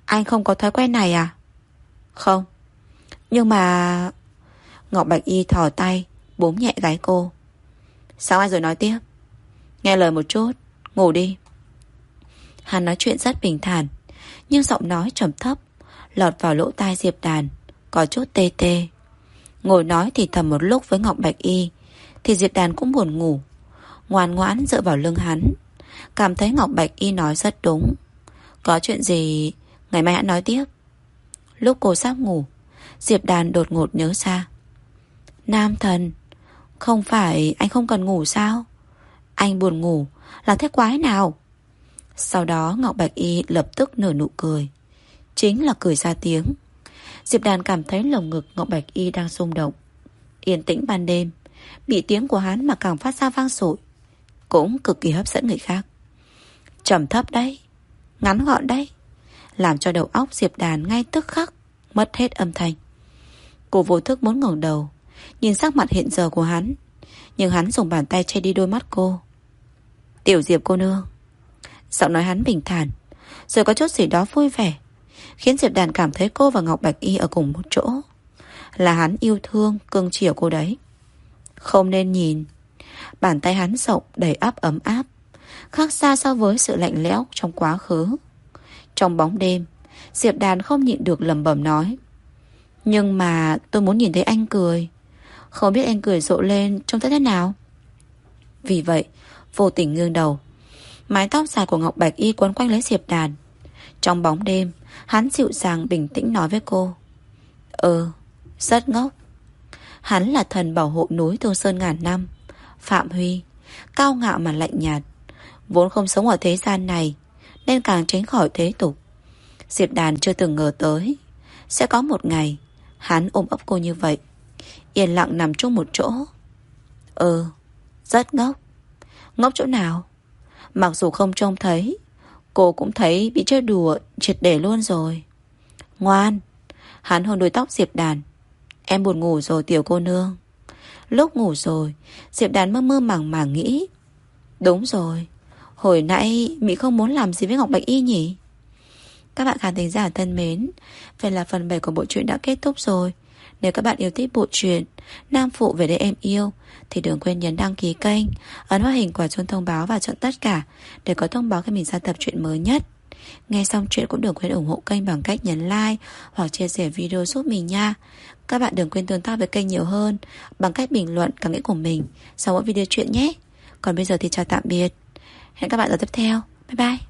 Anh không có thói quen này à? Không. Nhưng mà Ngọc Bạch Y thò tay, Bốm nhẹ gái cô. Sao ai rồi nói tiếp? Nghe lời một chút, Ngủ đi. Hắn nói chuyện rất bình thản, Nhưng giọng nói trầm thấp, Lọt vào lỗ tai Diệp Đàn, Có chút tê tê. Ngồi nói thì thầm một lúc với Ngọc Bạch Y thì Diệp Đàn cũng buồn ngủ. Ngoan ngoãn dựa vào lưng hắn. Cảm thấy Ngọc Bạch Y nói rất đúng. Có chuyện gì, Ngày mai hãy nói tiếp. Lúc cô sắp ngủ, Diệp Đàn đột ngột nhớ ra. Nam thần, Không phải anh không cần ngủ sao? Anh buồn ngủ, Là thế quái nào? Sau đó Ngọc Bạch Y lập tức nở nụ cười. Chính là cười ra tiếng. Diệp Đàn cảm thấy lồng ngực Ngọc Bạch Y đang rung động. Yên tĩnh ban đêm. Bị tiếng của hắn mà càng phát ra vang sội Cũng cực kỳ hấp dẫn người khác. Trầm thấp đấy, Ngắn gọn đấy, Làm cho đầu óc Diệp Đàn ngay tức khắc Mất hết âm thanh. Cô vô thức muốn ngẩng đầu, Nhìn sắc mặt hiện giờ của hắn, Nhưng hắn dùng bàn tay che đi đôi mắt cô. Tiểu Diệp cô nương, Giọng nói hắn bình thản, Rồi có chút gì đó vui vẻ, Khiến Diệp Đàn cảm thấy cô và Ngọc Bạch Y ở cùng một chỗ, Là hắn yêu thương, Cưng chiều cô đấy. Không nên nhìn. Bàn tay hắn rộng, đầy áp ấm áp. Khác xa so với sự lạnh lẽo trong quá khứ. Trong bóng đêm, Diệp Đàn không nhịn được lầm bẩm nói. Nhưng mà tôi muốn nhìn thấy anh cười. Không biết anh cười rộ lên Trông thấy thế nào. Vì vậy, vô tình ngương đầu. Mái tóc dài của Ngọc Bạch Y quấn quanh lấy Diệp Đàn. Trong bóng đêm, Hắn dịu dàng bình tĩnh nói với cô. Ừ Rất ngốc. Hắn là thần bảo hộ núi Thương Sơn ngàn năm. Phạm Huy, Cao ngạo mà lạnh nhạt, Vốn không sống ở thế gian này, Nên càng tránh khỏi thế tục. Diệp Đàn chưa từng ngờ tới, Sẽ có một ngày, Hắn ôm ấp cô như vậy, Yên lặng nằm chung một chỗ. Ừ Rất ngốc. Ngốc chỗ nào? Mặc dù không trông thấy, Cô cũng thấy bị chơi đùa triệt để luôn rồi. Ngoan, Hắn hôn đôi tóc Diệp Đàn Em buồn ngủ rồi, tiểu cô nương. Lúc ngủ rồi, Diệp Đàn mơ mơ màng màng nghĩ, Đúng rồi, Hồi nãy Mỹ không muốn làm gì với Ngọc Bạch Y nhỉ? Các bạn khán thính giả thân mến, Vậy là phần 7 của bộ truyện đã kết thúc rồi. Nếu các bạn yêu thích bộ truyện Nam Phụ về đây em yêu, Thì đừng quên nhấn đăng ký kênh, Ấn vào hình quả chuông thông báo và chọn tất cả Để có thông báo khi mình ra tập truyện mới nhất. Nghe xong chuyện cũng đừng quên ủng hộ kênh bằng cách nhấn like hoặc chia sẻ video giúp mình nha. Các bạn đừng quên tương tác với kênh nhiều hơn bằng cách bình luận cảm nghĩ của mình sau mỗi video chuyện nhé. Còn bây giờ thì chào tạm biệt. Hẹn các bạn ở tiếp theo. Bye bye.